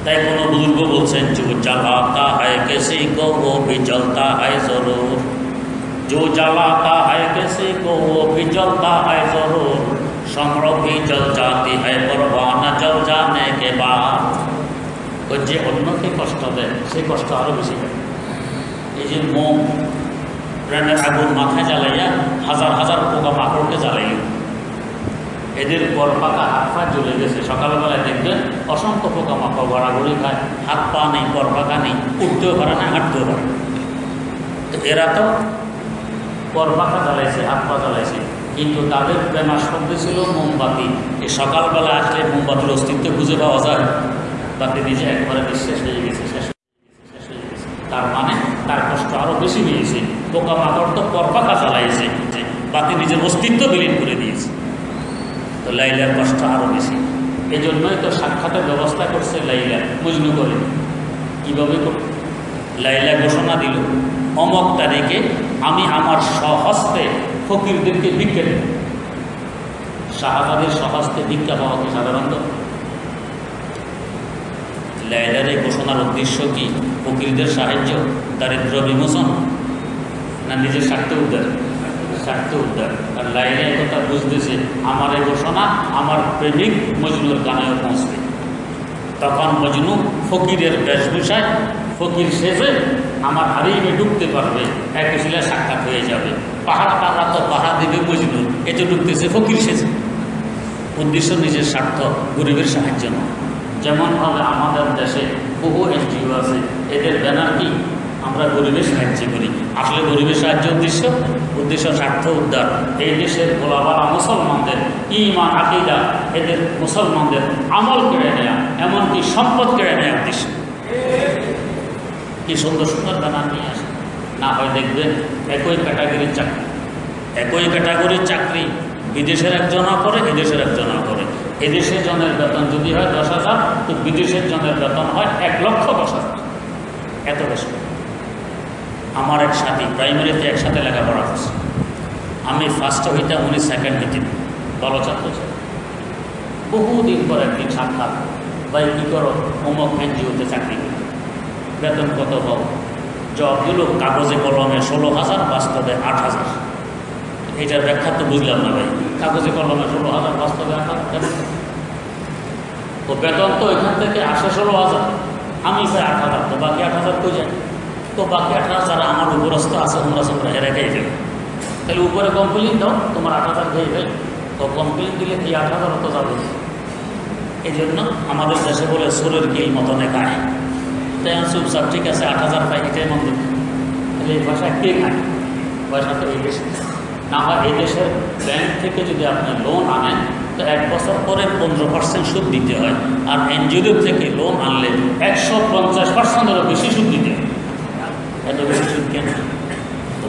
তাই কোনো বুজুর্গ বলছেন, জো জ্বালাতা হায় কেসে কো ও ভি জলতা হয় জরুর? জো জ্বালাতা হায় কেসে কো ও ভি জলতা হয় জরুর? समर भी जल जाती है परवाना जल जाने के बाद তো যে অন্যকে কষ্ট দেয় সেই কষ্ট আরও বেশি হয় এই যে মোম প্রাণের আগুন মাথায় জ্বালাইয়া হাজার হাজার পোকা মাকড়কে জ্বালাইল এদের পর পাকা হাত পা জ্বলে গেছে সকালবেলায় দেখবেন অসংখ্য পোকা মাকড় গড়াগড়ি খায় হাত পা নেই পর পাকা নেই উঠতেও পারে না হাঁটতেও পারে না। তো এরা তো পর পাকা জ্বালাইছে হাত পা জ্বালাইছে কিন্তু তাদের প্রেমাস্পদ ছিল মোমবাতি। এই সকালবেলা আসলে মোমবাতির অস্তিত্ব খুঁজে পাওয়া যায়। বাতি নিজে একবারে নিঃশেষ হয়ে গেছে, শেষ হয়ে গেছে। তার মানে তার কষ্ট আরও বেশি হয়েছে পোকা মাকড় তো পর পাকা জ্বালাইছে বাতি নিজের অস্তিত্ব বিলীন করে দিয়েছে। তো লাইলার কষ্ট আরও বেশি। এই জন্যই তো সাক্ষাতের ব্যবস্থা করছে লাইলা। মজনু করে কীভাবে লাইলা ঘোষণা দিল, অমক তারিখে আমি আমার স্বহস্তে ফকিরদেরকে ভিক্ষা দেব শাহজাদের স্বহস্তে ভিক্ষা পাওয়া কি সাধারণত? লাইলার এই ঘোষণার উদ্দেশ্য কি ফকিরদের সাহায্য দারিদ্র বিমোচন, না নিজের স্বার্থ উদ্ধার? স্বার্থ উদ্ধার। আর লাইলা কথা বুঝতেছে, আমার এই ঘোষণা আমার প্রেমিক মজনুর গানেও পৌঁছবে। তখন মজনু ফকিরের বেশভূষায় ফকির শেষে আমার হারিয়ে ঢুকতে পারবে, এক শিলা সাক্ষাৎ হয়ে যাবে। পাহাড় পাহাড়া তো পাহাড় দিবে মজনু এতে ঢুকতেছে ফকির শেষে উদ্দেশ্য নিজের স্বার্থ, গরিবের সাহায্য নয়। যেমনভাবে আমাদের দেশে বহু এনজিও আছে, এদের ব্যানার কি? আমরা গরিবের সাহায্য করি। আসলে গরিবের সাহায্য উদ্দেশ্য? উদ্দেশ্য স্বার্থ উদ্ধার। এই দেশের গোলাবালা মুসলমানদের ইমান আকিদা, এদের মুসলমানদের আমল কেড়ে নেয়া, এমনকি সম্পদ কেড়ে নেওয়ার উদ্দেশ্য। কি সুন্দর সুন্দর দানা নিয়ে আসে। না হয় দেখবেন একই ক্যাটাগরির চাকরি। একই ক্যাটাগরির চাকরি বিদেশের একজনা করে এদেশের একজনা করে। এদেশের জনের বেতন যদি হয় দশ হাজার, তো বিদেশের জনের বেতন হয় এক লক্ষ দশ হাজার। এত বেশি। আমার এক সাথী প্রাইমারিতে একসাথে লেখাপড়া করছে। আমি ফার্স্ট হইতাম উনি সেকেন্ড হইতেন ভালো ছাত্র ছিল। বহুদিন পর একদিন সাক্ষাৎ। ভাই, কী করো? অমুক এনজিওতে চাকরি করি বেতন কত পাও জবগুলো কাগজে কলমে ষোলো হাজার, বাস্তবে আট হাজার। এটার ব্যাখ্যা তো বুঝলাম না ভাই। কাগজে কলমে ষোলো হাজার, বাস্তবে আট হাজার তো বেতন তো এখান থেকে আসে ষোলো হাজার। আমি পাই আট হাজার, তো বাকি আট হাজার কই যায়? তো বাকি আট হাজার যারা আমার উপরস্থ আছে, তোমরা তোমরা এরা খেয়ে যাবে তাহলে উপরে কমপ্লেন দাও, তোমার আট হাজার খেয়ে যাবে তো কমপ্লেন দিলে কি আট হাজার তো যাবে? এই জন্য আমাদের দেশে বলে, সুরের কিল মতো নেখায় তাই চুপচাপ ঠিক আছে, আট হাজার পাই, এটাই মন্দ তাহলে এই ভাষায় কে খায়? পয়সা তো এই দেশে। না হয় এই দেশের ব্যাংক থেকে যদি আপনি লোন আনেন, তো এক বছর পরে পনেরো পার্সেন্ট সুদ দিতে হয়। আর এনজিও থেকে লোন আনলে একশো পঞ্চাশ পার্সেন্টেরও বেশি সুদ দিতে হয়। এত বেশি সুদ কেন? তো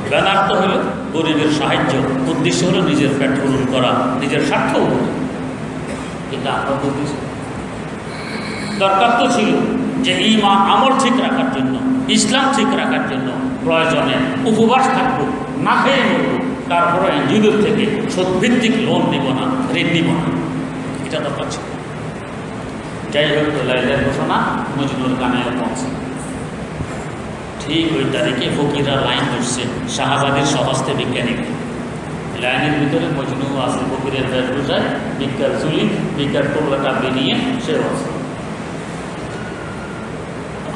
তো হলো গরিবের সাহায্য। উদ্দেশ্য হলো নিজের পেট পূরণ করা, নিজের স্বার্থ কিন্তু আমরা বলতেছি। দরকার তো ছিল। যে ইমা আমল ঠিক রাখার জন্য, ইসলাম ঠিক রাখার জন্য প্রয়োজনে উপবাস থাকব, না খেয়ে মরবো, তারপরে এনজিওদের থেকে সদ্ভিত্তিক লোন নিব না, ঋণ নিব না। এটা দরকার ছিল। যাই হোক লাইলের ঘোষণা মজনুর গানে পৌঁছে। ঠিক ওই তারিখে ফকিরা লাইন ধরছে, শাহবাগের সহস্তে বিজ্ঞানী লাইনের ভিতরে মজনু আছে, ফকিরের বেশভূষায় বিজ্ঞার চুলি বিজ্ঞার টোলাটা বেরিয়ে সে আছে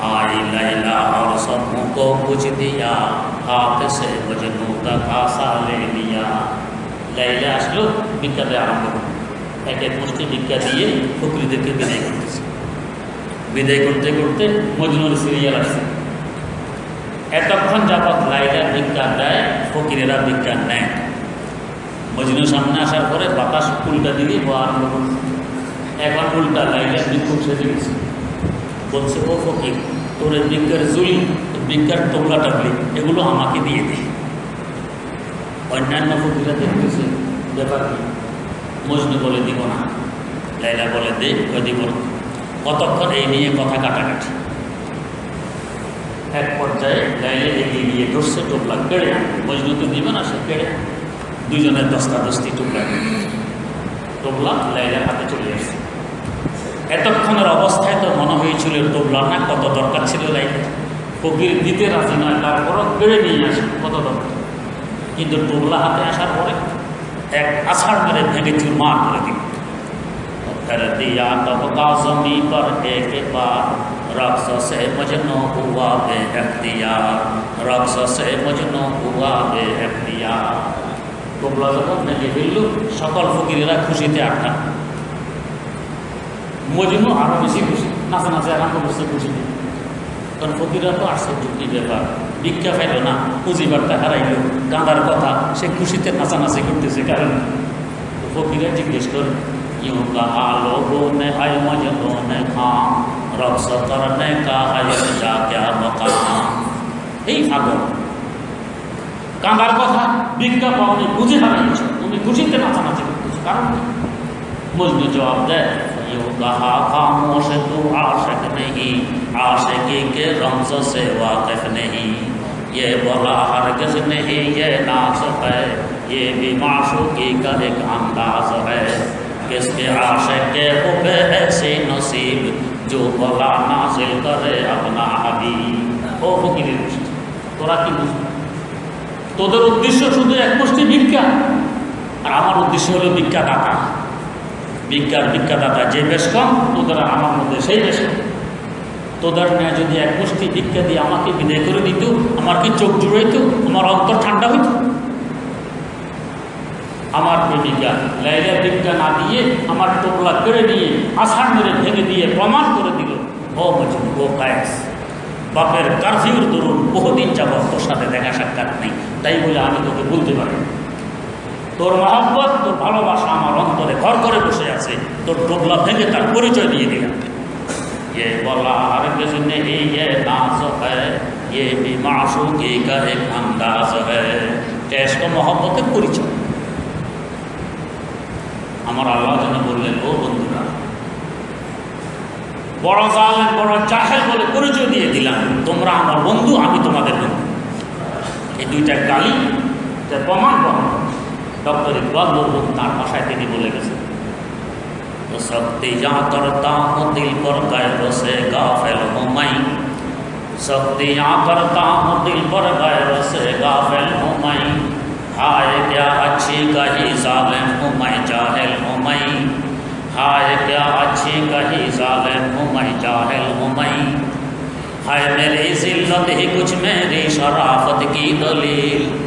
آئلہ الہ اور سب کو کچھ دیا ہاتھ سے مجنو تک آسا لے لیا লাইলা আসলো বিজ্ঞাপে আরম্ভ করল। এক এক মুষ্টি বিজ্ঞা দিয়ে ফকরিদেরকে বিদায় করতেছে। বিদায় করতে করতে মজনুর সিরিয়াল আসছে। এতক্ষণ যাবৎ লাইলা বিজ্ঞান দেয়, ফকিরেরা বিজ্ঞান নেয়। মজনু সামনে আসার পরে বাতাস উল্টা দিকে আরম্ভ করছে এখন উল্টা লাইলা বিক্ষোভ সেজে গেছে বলছে ও ফকির, তোর বিজ্ঞার জুলি বিজ্ঞার টোবলা টাবলি এগুলো আমাকে দিয়ে দে। অন্যান্য ফকিরা দেখতেছে, ব্যাপার কি? মজনু বলে দিব না লাইলা বলে দে দিব না। কতক্ষণ এই নিয়ে কথা কাটাকাটি। এক পর্যায়ে লাইলে এগিয়ে গিয়ে ধরছে টোপলা কেড়ে মজনু তো দিবে না, সে কেড়ে। দুজনের দস্তা দস্তি টোপলা টোপলা লাইলার হাতে চলে আসছে। এতক্ষণের অবস্থায় তো মনে হয়েছিল টোবলা না কত দরকার ছিল লাইফে ফকির দিতে রাজি নয় তারপরও কেড়ে নিয়ে আসে কত দরকার কিন্তু টোবলা হাতে আসার পরে এক আষাঢ় মেরে ভেঙে চুরমার করে দিল कर दिया तब का जमी पर एक बार रक्स से मजनू हुआ बे अख्तियार रक्स से मजनू हुआ बे अख्तियार টোবলা যখন ভেঙে ফেলল সকল ফকিরেরা খুশিতে আটকা মজনু আরও বেশি খুশি নাচা নাচে আরাম বুঝতে খুশি নেই কারণ ফকিরা তো আশ্চর্য কী ব্যাপার ভিক্ষা পাইল না পুঁজিবারটা হারাইল গাঁদার কথা সে খুশিতে নাচা নাচে করতেছে কারণ ফকিরা জিজ্ঞেস করে কারণ মজনু জবাব দেয় یوں کہا خاموش تو عاشق نہیں عاشقی کے رمز سے واقف نہیں یہ بولا ہرگز نہیں یہ ناز ہے یہ بھی معشوقی کا ایک انداز ہے کس کے عاشق کے خوب ایسی نصیب جو بولا نازل کرے اپنا حبیب ও ফকিরের গোষ্ঠী তোরা কি বুঝবি তোদের উদ্দেশ্য শুধু এক اور ভিক্ষা আর আমার بھی کیا ভিক্ষা ہے ভিক্ষার ভিক্ষাদাতা যে বেশ কম তোদের আমার মধ্যে সেই বেশ কম। তোদের ন্যায় যদি এক মুষ্টি ভিক্ষা দিয়ে আমাকে বিদায় করে দিত, আমার কি চোখ জুড়াইত আমার অন্তর ঠান্ডা হইত? আমার প্রেমিকা লাইলা ভিক্ষা না দিয়ে আমার টোপলা কেড়ে নিয়ে আষাঢ় মেরে ভেঙে দিয়ে প্রমাণ করে দিল, ও মজুম ও বাপের কারফিউর দরুন বহুদিন যাবৎ তোর সাথে দেখা সাক্ষাৎ নেই। তাই বলে আমি তোকে বলতে পারি তোর মহব্বত তোর ভালোবাসা আমার অন্তরে ঘর করে বসে আছে তোর টোপলা ভেঙে তার পরিচয় দিয়ে দিলাম ये बोला हरगिज नहीं ये नाज है ये भी माशूकी का एक अंदाज है টেস্ট মোহব্বতের পরিচয় আমার আল্লাহ যেন বললেন ও বন্ধুরা বড় জালেম বড় জাহেল বলে পরিচয় দিয়ে দিলাম তোমরা আমার বন্ধু আমি তোমাদের বন্ধু এই দুইটা গালি যার প্রমাণ প্রমাণ ডক্টর ইকবাল মুর্মু তার ভাষায় তিনি বলে গেছেন। تو سب دیاں کرتا ہوں دل پر غیر سے غافل ہوں میں سب دیاں کرتا ہوں دل پر غیر سے غافل ہوں میں ہائے کیا اچھی کہی ظالم ہوں میں جاہل ہوں میں ہائے کیا اچھی کہی ظالم ہوں میں جاہل ہوں میں ہے میری ذلت ہی کچھ میری شرافت کی دلیل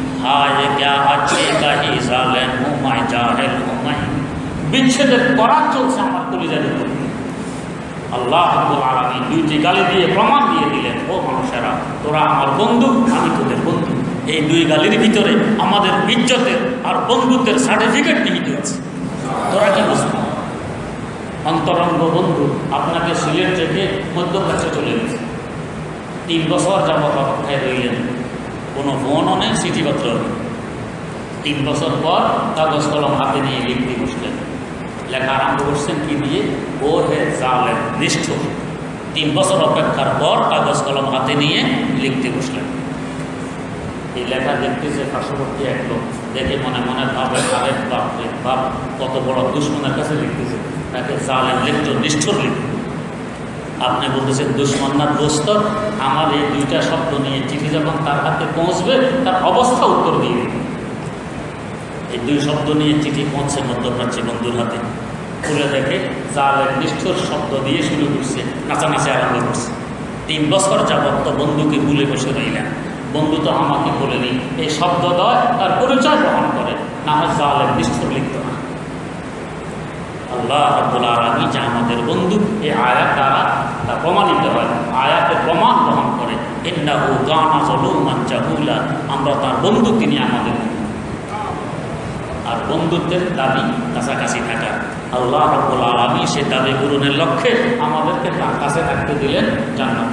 জালেন করার দুইটি গালি দিয়ে প্রমাণ দিয়ে দিলেন, ও মানুষেরা, তোরা আমার বন্ধু, আমি তোদের বন্ধু। এই দুই গালির ভিতরে আমাদের ইজ্জতের আর বন্ধুত্বের সার্টিফিকেট নিহিত আছে। তোরা কি বুঝব অন্তরঙ্গ বন্ধু আপনাকে সিলেট থেকে মধ্যপ্রাচ্যে চলে গেছে। তিন বছর যাবত অপেক্ষায় রইলেন। কোনো ফোনও নেই নেই। তিন বছর পর কাগজ কলম হাতে নিয়ে লিখতে বসলেন। লেখা আরম্ভ করছেন কি দিয়ে? ও হে জালেম নিষ্ঠুর। তিন বছর অপেক্ষার পর কাগজ কলম হাতে নিয়ে লিখতে বসলেন। এই লেখা দেখতেছে পার্শ্ববর্তী এক লোক, দেখে মনে মনে ভাবে আরেক বাপ বাপ, কত বড় দুশ্মনের কাছে লিখতেছে। তাকে জালেম লিখত নিষ্ঠুর লিখত আপনি বলতেছেন, দুশ্মন না দোস্ত, আমার এই দুইটা শব্দ নিয়ে চিঠি যখন তার হাতে পৌঁছবে, তার অবস্থা উত্তর দিয়ে দিবে। এই দুই শব্দ নিয়ে চিঠি পৌঁছে মধ্যপ্রাচ্যে বন্ধুর হাতে। খুলে দেখে জালের নিষ্ঠুর শব্দ দিয়ে শুরু করছে, নাচানাচি আরম্ভ করছে। তিন বছর যাবত তো বন্ধুকে ভুলে বসে রইলেন। বন্ধু তো আমাকে বলেনি, এই শব্দ দয়, তার পরিচয় গ্রহণ করে। না হয় জালের নিষ্ঠুর লিখত আল্লাহ আব্দুল আলমী যে আমাদের বন্ধু, এই আয়াত দ্বারা তা প্রমাণিত হয়। আয়াতে প্রমাণ গ্রহণ করে, ইন্নাহু গানা জলুমান জাহুলা আমরা তার বন্ধু তিনি আমাদের। আর বন্ধুত্বের দাবি কাছাকাছি থাকা। আল্লাহ রব্বুল আলমী সে দাবি পূরণের লক্ষ্যে আমাদেরকে তার কাছে থাকতে দিলেন জান্নাত।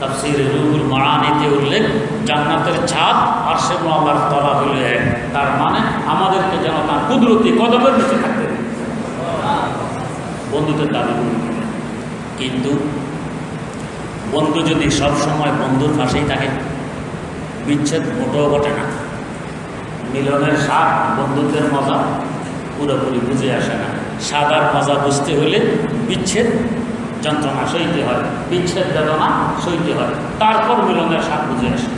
তাফসির রুহুল মারানিতে উল্লেখ, জান্নাতের ছাদ আর সে আল্লাহর তলা হইল এক। তার মানে আমাদেরকে যেন তার কুদরতি কদমের থাকতে বন্ধুত্বের দাবি কিন্তু বন্ধু যদি সব সময় বন্ধুর পাশেই থাকে, বিচ্ছেদ মোটেও ঘটে না। মিলনের স্বাদ বন্ধুত্বের মজা পুরোপুরি বুঝে আসে না। সাদার মজা বুঝতে হলে বিচ্ছেদ যন্ত্রণা সইতে হয়, বিচ্ছেদ বেদনা সইতে হয়। তারপর মিলনের স্বাদ বুঝে আসে।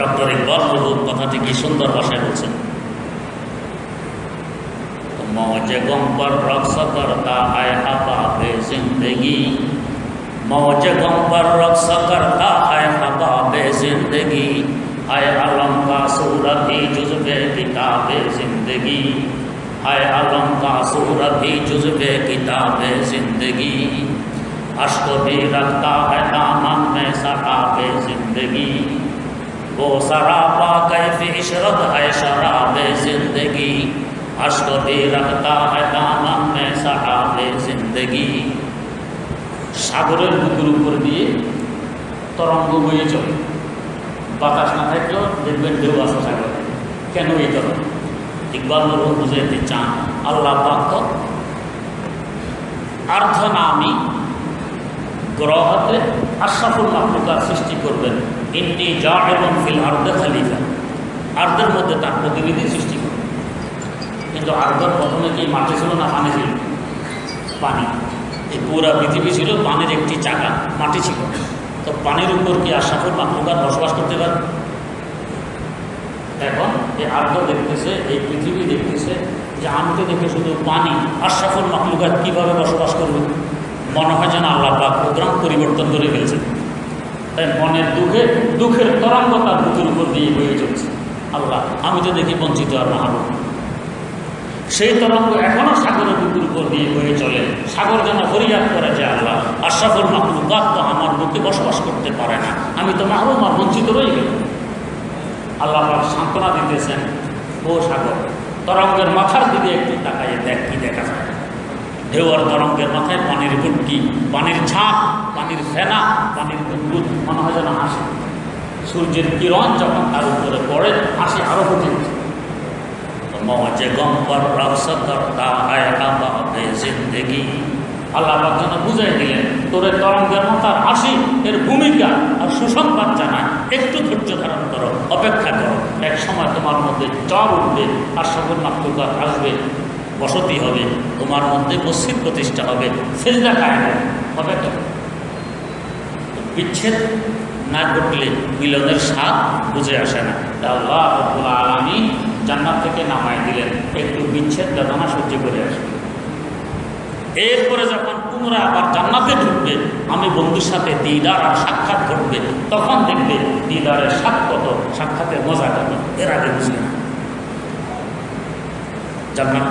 ডক্টর ইকবাল কথাটি কি সুন্দর ভাষায় বলছেন? موج گم پر رقص کرتا ہے حباب زندگی۔ موج گم پر رقص کرتا ہے حباب زندگی۔ اے علم کا صورت ہی جزب کتاب زندگی۔ اے علم کا صورت ہی جزب کتاب زندگی۔ اشک بھی رکھتا ہے دامن میں شراب زندگی۔ وہ سراپا کیف عشرت ہے شراب زندگی۔ जिंदगी अश्क भी रखता है दामन में शराब जिंदगी সাগরের বুকের উপর দিয়ে তরঙ্গ বয়ে চলে বাতাস না থাকলেও দেখবেন ঢেউ আসে সাগরে কেন এই তরঙ্গ ইকবাল মরহুম বুঝাইতে চান আল্লাহ পাক আর্ধনামী গ্রহতে আশরাফুল মাহমুকার সৃষ্টি করবেন ইন্নি যা এবং ফিল আর্দে খালিফা আর্দের মধ্যে তার প্রতিনিধি সৃষ্টি করবেন কিন্তু আর্দর প্রথমে কি মাটি ছিল না পানি ছিল? পানি। এই পুরা পৃথিবী ছিল পানির একটি চাকা, মাটি ছিল। তো পানির উপর কি আশরাফুল মাহমুকার বসবাস করতে পারে? এখন এই আর্দ দেখতেছে, এই পৃথিবী দেখতেছে যে আনতে দেখে শুধু পানি আশরাফুল মাহলুকাত কীভাবে বসবাস করবে? মনে হয় যেন আল্লাহ পাক প্রোগ্রাম পরিবর্তন করে ফেলছে তাই মনের দুঃখে, দুঃখের তরঙ্গ তার বুকের উপর দিয়ে বয়ে চলছে। আল্লাহ, আমি তো দেখি বঞ্চিত আর মাহরুম সেই তরঙ্গ এখনও সাগরের বুকুর উপর দিয়ে বয়ে চলে। সাগর যেন ফরিয়াদ করে যে আল্লাহ আশরাফুল মাহরুবাদ তো আমার বুকে বসবাস করতে পারে না। আমি তো মাহরুম আর বঞ্চিত রয়ে গেল আল্লাহ সান্ত্বনা দিতেছেন, ও সাগর, তরঙ্গের মাথার দিকে একটু তাকাইয়ে দেখ কি দেখা যায়। ঢেউয়ার তরঙ্গের মাথায় পানির গুটকি, পানির ঝাঁক, পানির ফেনা, পানির বুদবুদ মনে হয় যেন হাসি। সূর্যের কিরণ যখন তার উপরে পড়ে, হাসি আরও কঠিন যেন এর আর সুসংবাদ একটু ধারণ অপেক্ষা তোমার মধ্যে উঠবে আসবে, বসতি হবে, তোমার মধ্যে মসজিদ প্রতিষ্ঠা হবে, সেজদা কায়ম হবে। তো? বিচ্ছেদ না ঘটলে মিলনের স্বাদ বুঝে আসে না। আল্লাহ আলমী জান্নাত থেকে নামাই দিলেন। একটু বিচ্ছেদ বেদনা সহ্য করে আসবে এরপরে যখন পুনরায় আবার জান্নাতে ঢুকবে, আমি বন্ধুর সাথে দিদার আর সাক্ষাৎ ঘটবে, তখন দেখবে দিদারের স্বাদ কত সাক্ষাতের মজা কত এর আগে বুঝবে না।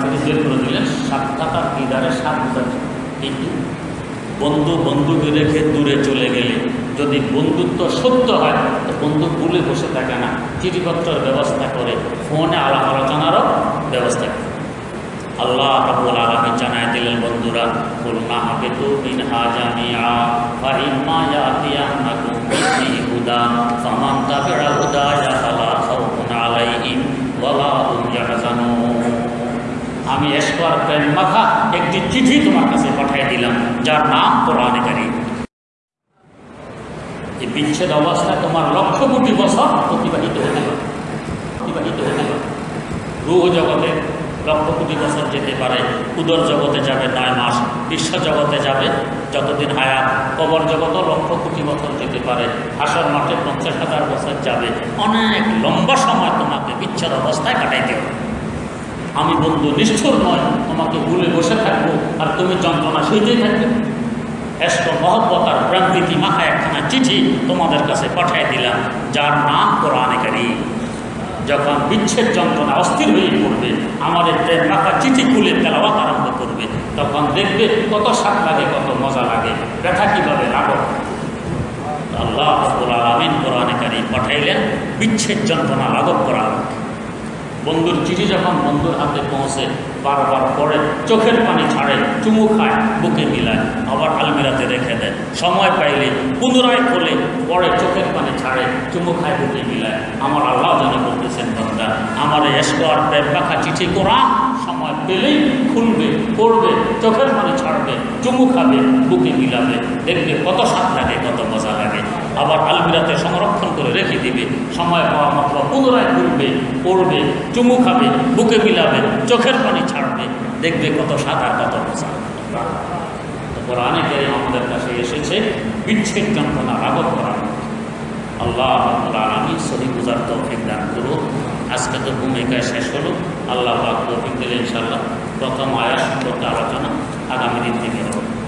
থেকে বের করে দিলেন, সাক্ষাৎ আর দিদারের বোঝার কিন্তু বন্ধু বন্ধুকে রেখে দূরে চলে গেলে যদি বন্ধুত্ব সত্য হয়, তো বন্ধু ভুলে বসে থাকে না। চিঠিপত্রের ব্যবস্থা করে, ফোনে আলাপ আলোচনারও ব্যবস্থা করে। আল্লাহ রাব্বুল আলামিন জানায় দিলেন, বন্ধুরা, কুলনা হুম ইয়াহজানুন। আমি এসকর প্রেম মাখা একটি চিঠি তোমার কাছে পাঠিয়ে দিলাম, যার নাম কোরআনে এই বিচ্ছেদ অবস্থা তোমার লক্ষ কোটি বছর অতিবাহিত হতে পারে। অতিবাহিত হতে পারে। রুহ জগতে লক্ষ কোটি বছর যেতে পারে, উদর জগতে যাবে নয় মাস বিশ্ব জগতে যাবে যতদিন হায়াত, কবর জগতও লক্ষ কোটি বছর যেতে পারে হাসার মাঠে পঞ্চাশ হাজার বছর যাবে, অনেক লম্বা সময় তোমাকে বিচ্ছেদ অবস্থায় কাটাইতে হবে। আমি বন্ধু নিষ্ঠুর নয়, তোমাকে ভুলে বসে থাকব, আর তুমি যন্ত্রণা সইতেই থাকবে। এষ্ট মহব্বত আর প্রান্তিতি মাখা একখানা চিঠি তোমাদের কাছে পাঠিয়ে দিলাম, যার নাম কোরআনে কারীম। যখন বিচ্ছেদ যন্ত্রণা অস্থির হয়ে পড়বে, আমাদের প্রেম মাখা চিঠি খুলে তেলাওয়াত আরম্ভ করবে। তখন দেখবে কত স্বাদ লাগে, কত মজা লাগে। ব্যথা কীভাবে লাঘব আল্লাহ আলামিন কোরআনে কারীম পাঠাইলেন, বিচ্ছেদ যন্ত্রণা লাঘব করা বন্ধুর চিঠি যখন বন্ধুর হাতে পৌঁছে, বারবার পড়ে, চোখের পানি ছাড়ে, চুমু খায়, বুকে মিলায়, আবার আলমিরাতে রেখে দেয়। সময় পাইলে পুনরায় খোলে পরে চোখের পানি ছাড়ে, চুমু খায়, বুকে মিলায়। আমার আল্লাহ যেন বলতেছেন বন্ধা আমার এই এসকর প্রেম পাখা চিঠি করা সময় পেলেই খুলবে, পড়বে, চোখের পানি ছাড়বে, চুমু খাবে, বুকে মিলাবে। দেখবে কত স্বাদ লাগে, কত মজা লাগে। আবার আলমিরাতে সংরক্ষণ করে রেখে দিবে। সময় পাওয়া মাত্র পুনরায় ঘুরবে, পড়বে, চুমু খাবে, বুকে মিলাবে, চোখের পানি ছাড়বে। দেখবে কত সাদা কত মজা। কোরআনে আমাদের কাছে এসেছে, বিচ্ছেদ যন্ত্রণা আগত করার আল্লাহ আমি সহি বুঝার তৌফিক দান করুন। আজকে তো ভূমিকায় শেষ হলো। আল্লাহ তৌফিক দিলে ইনশাল্লাহ প্রথম আয়াস আলোচনা আগামী দিন থেকে হবে।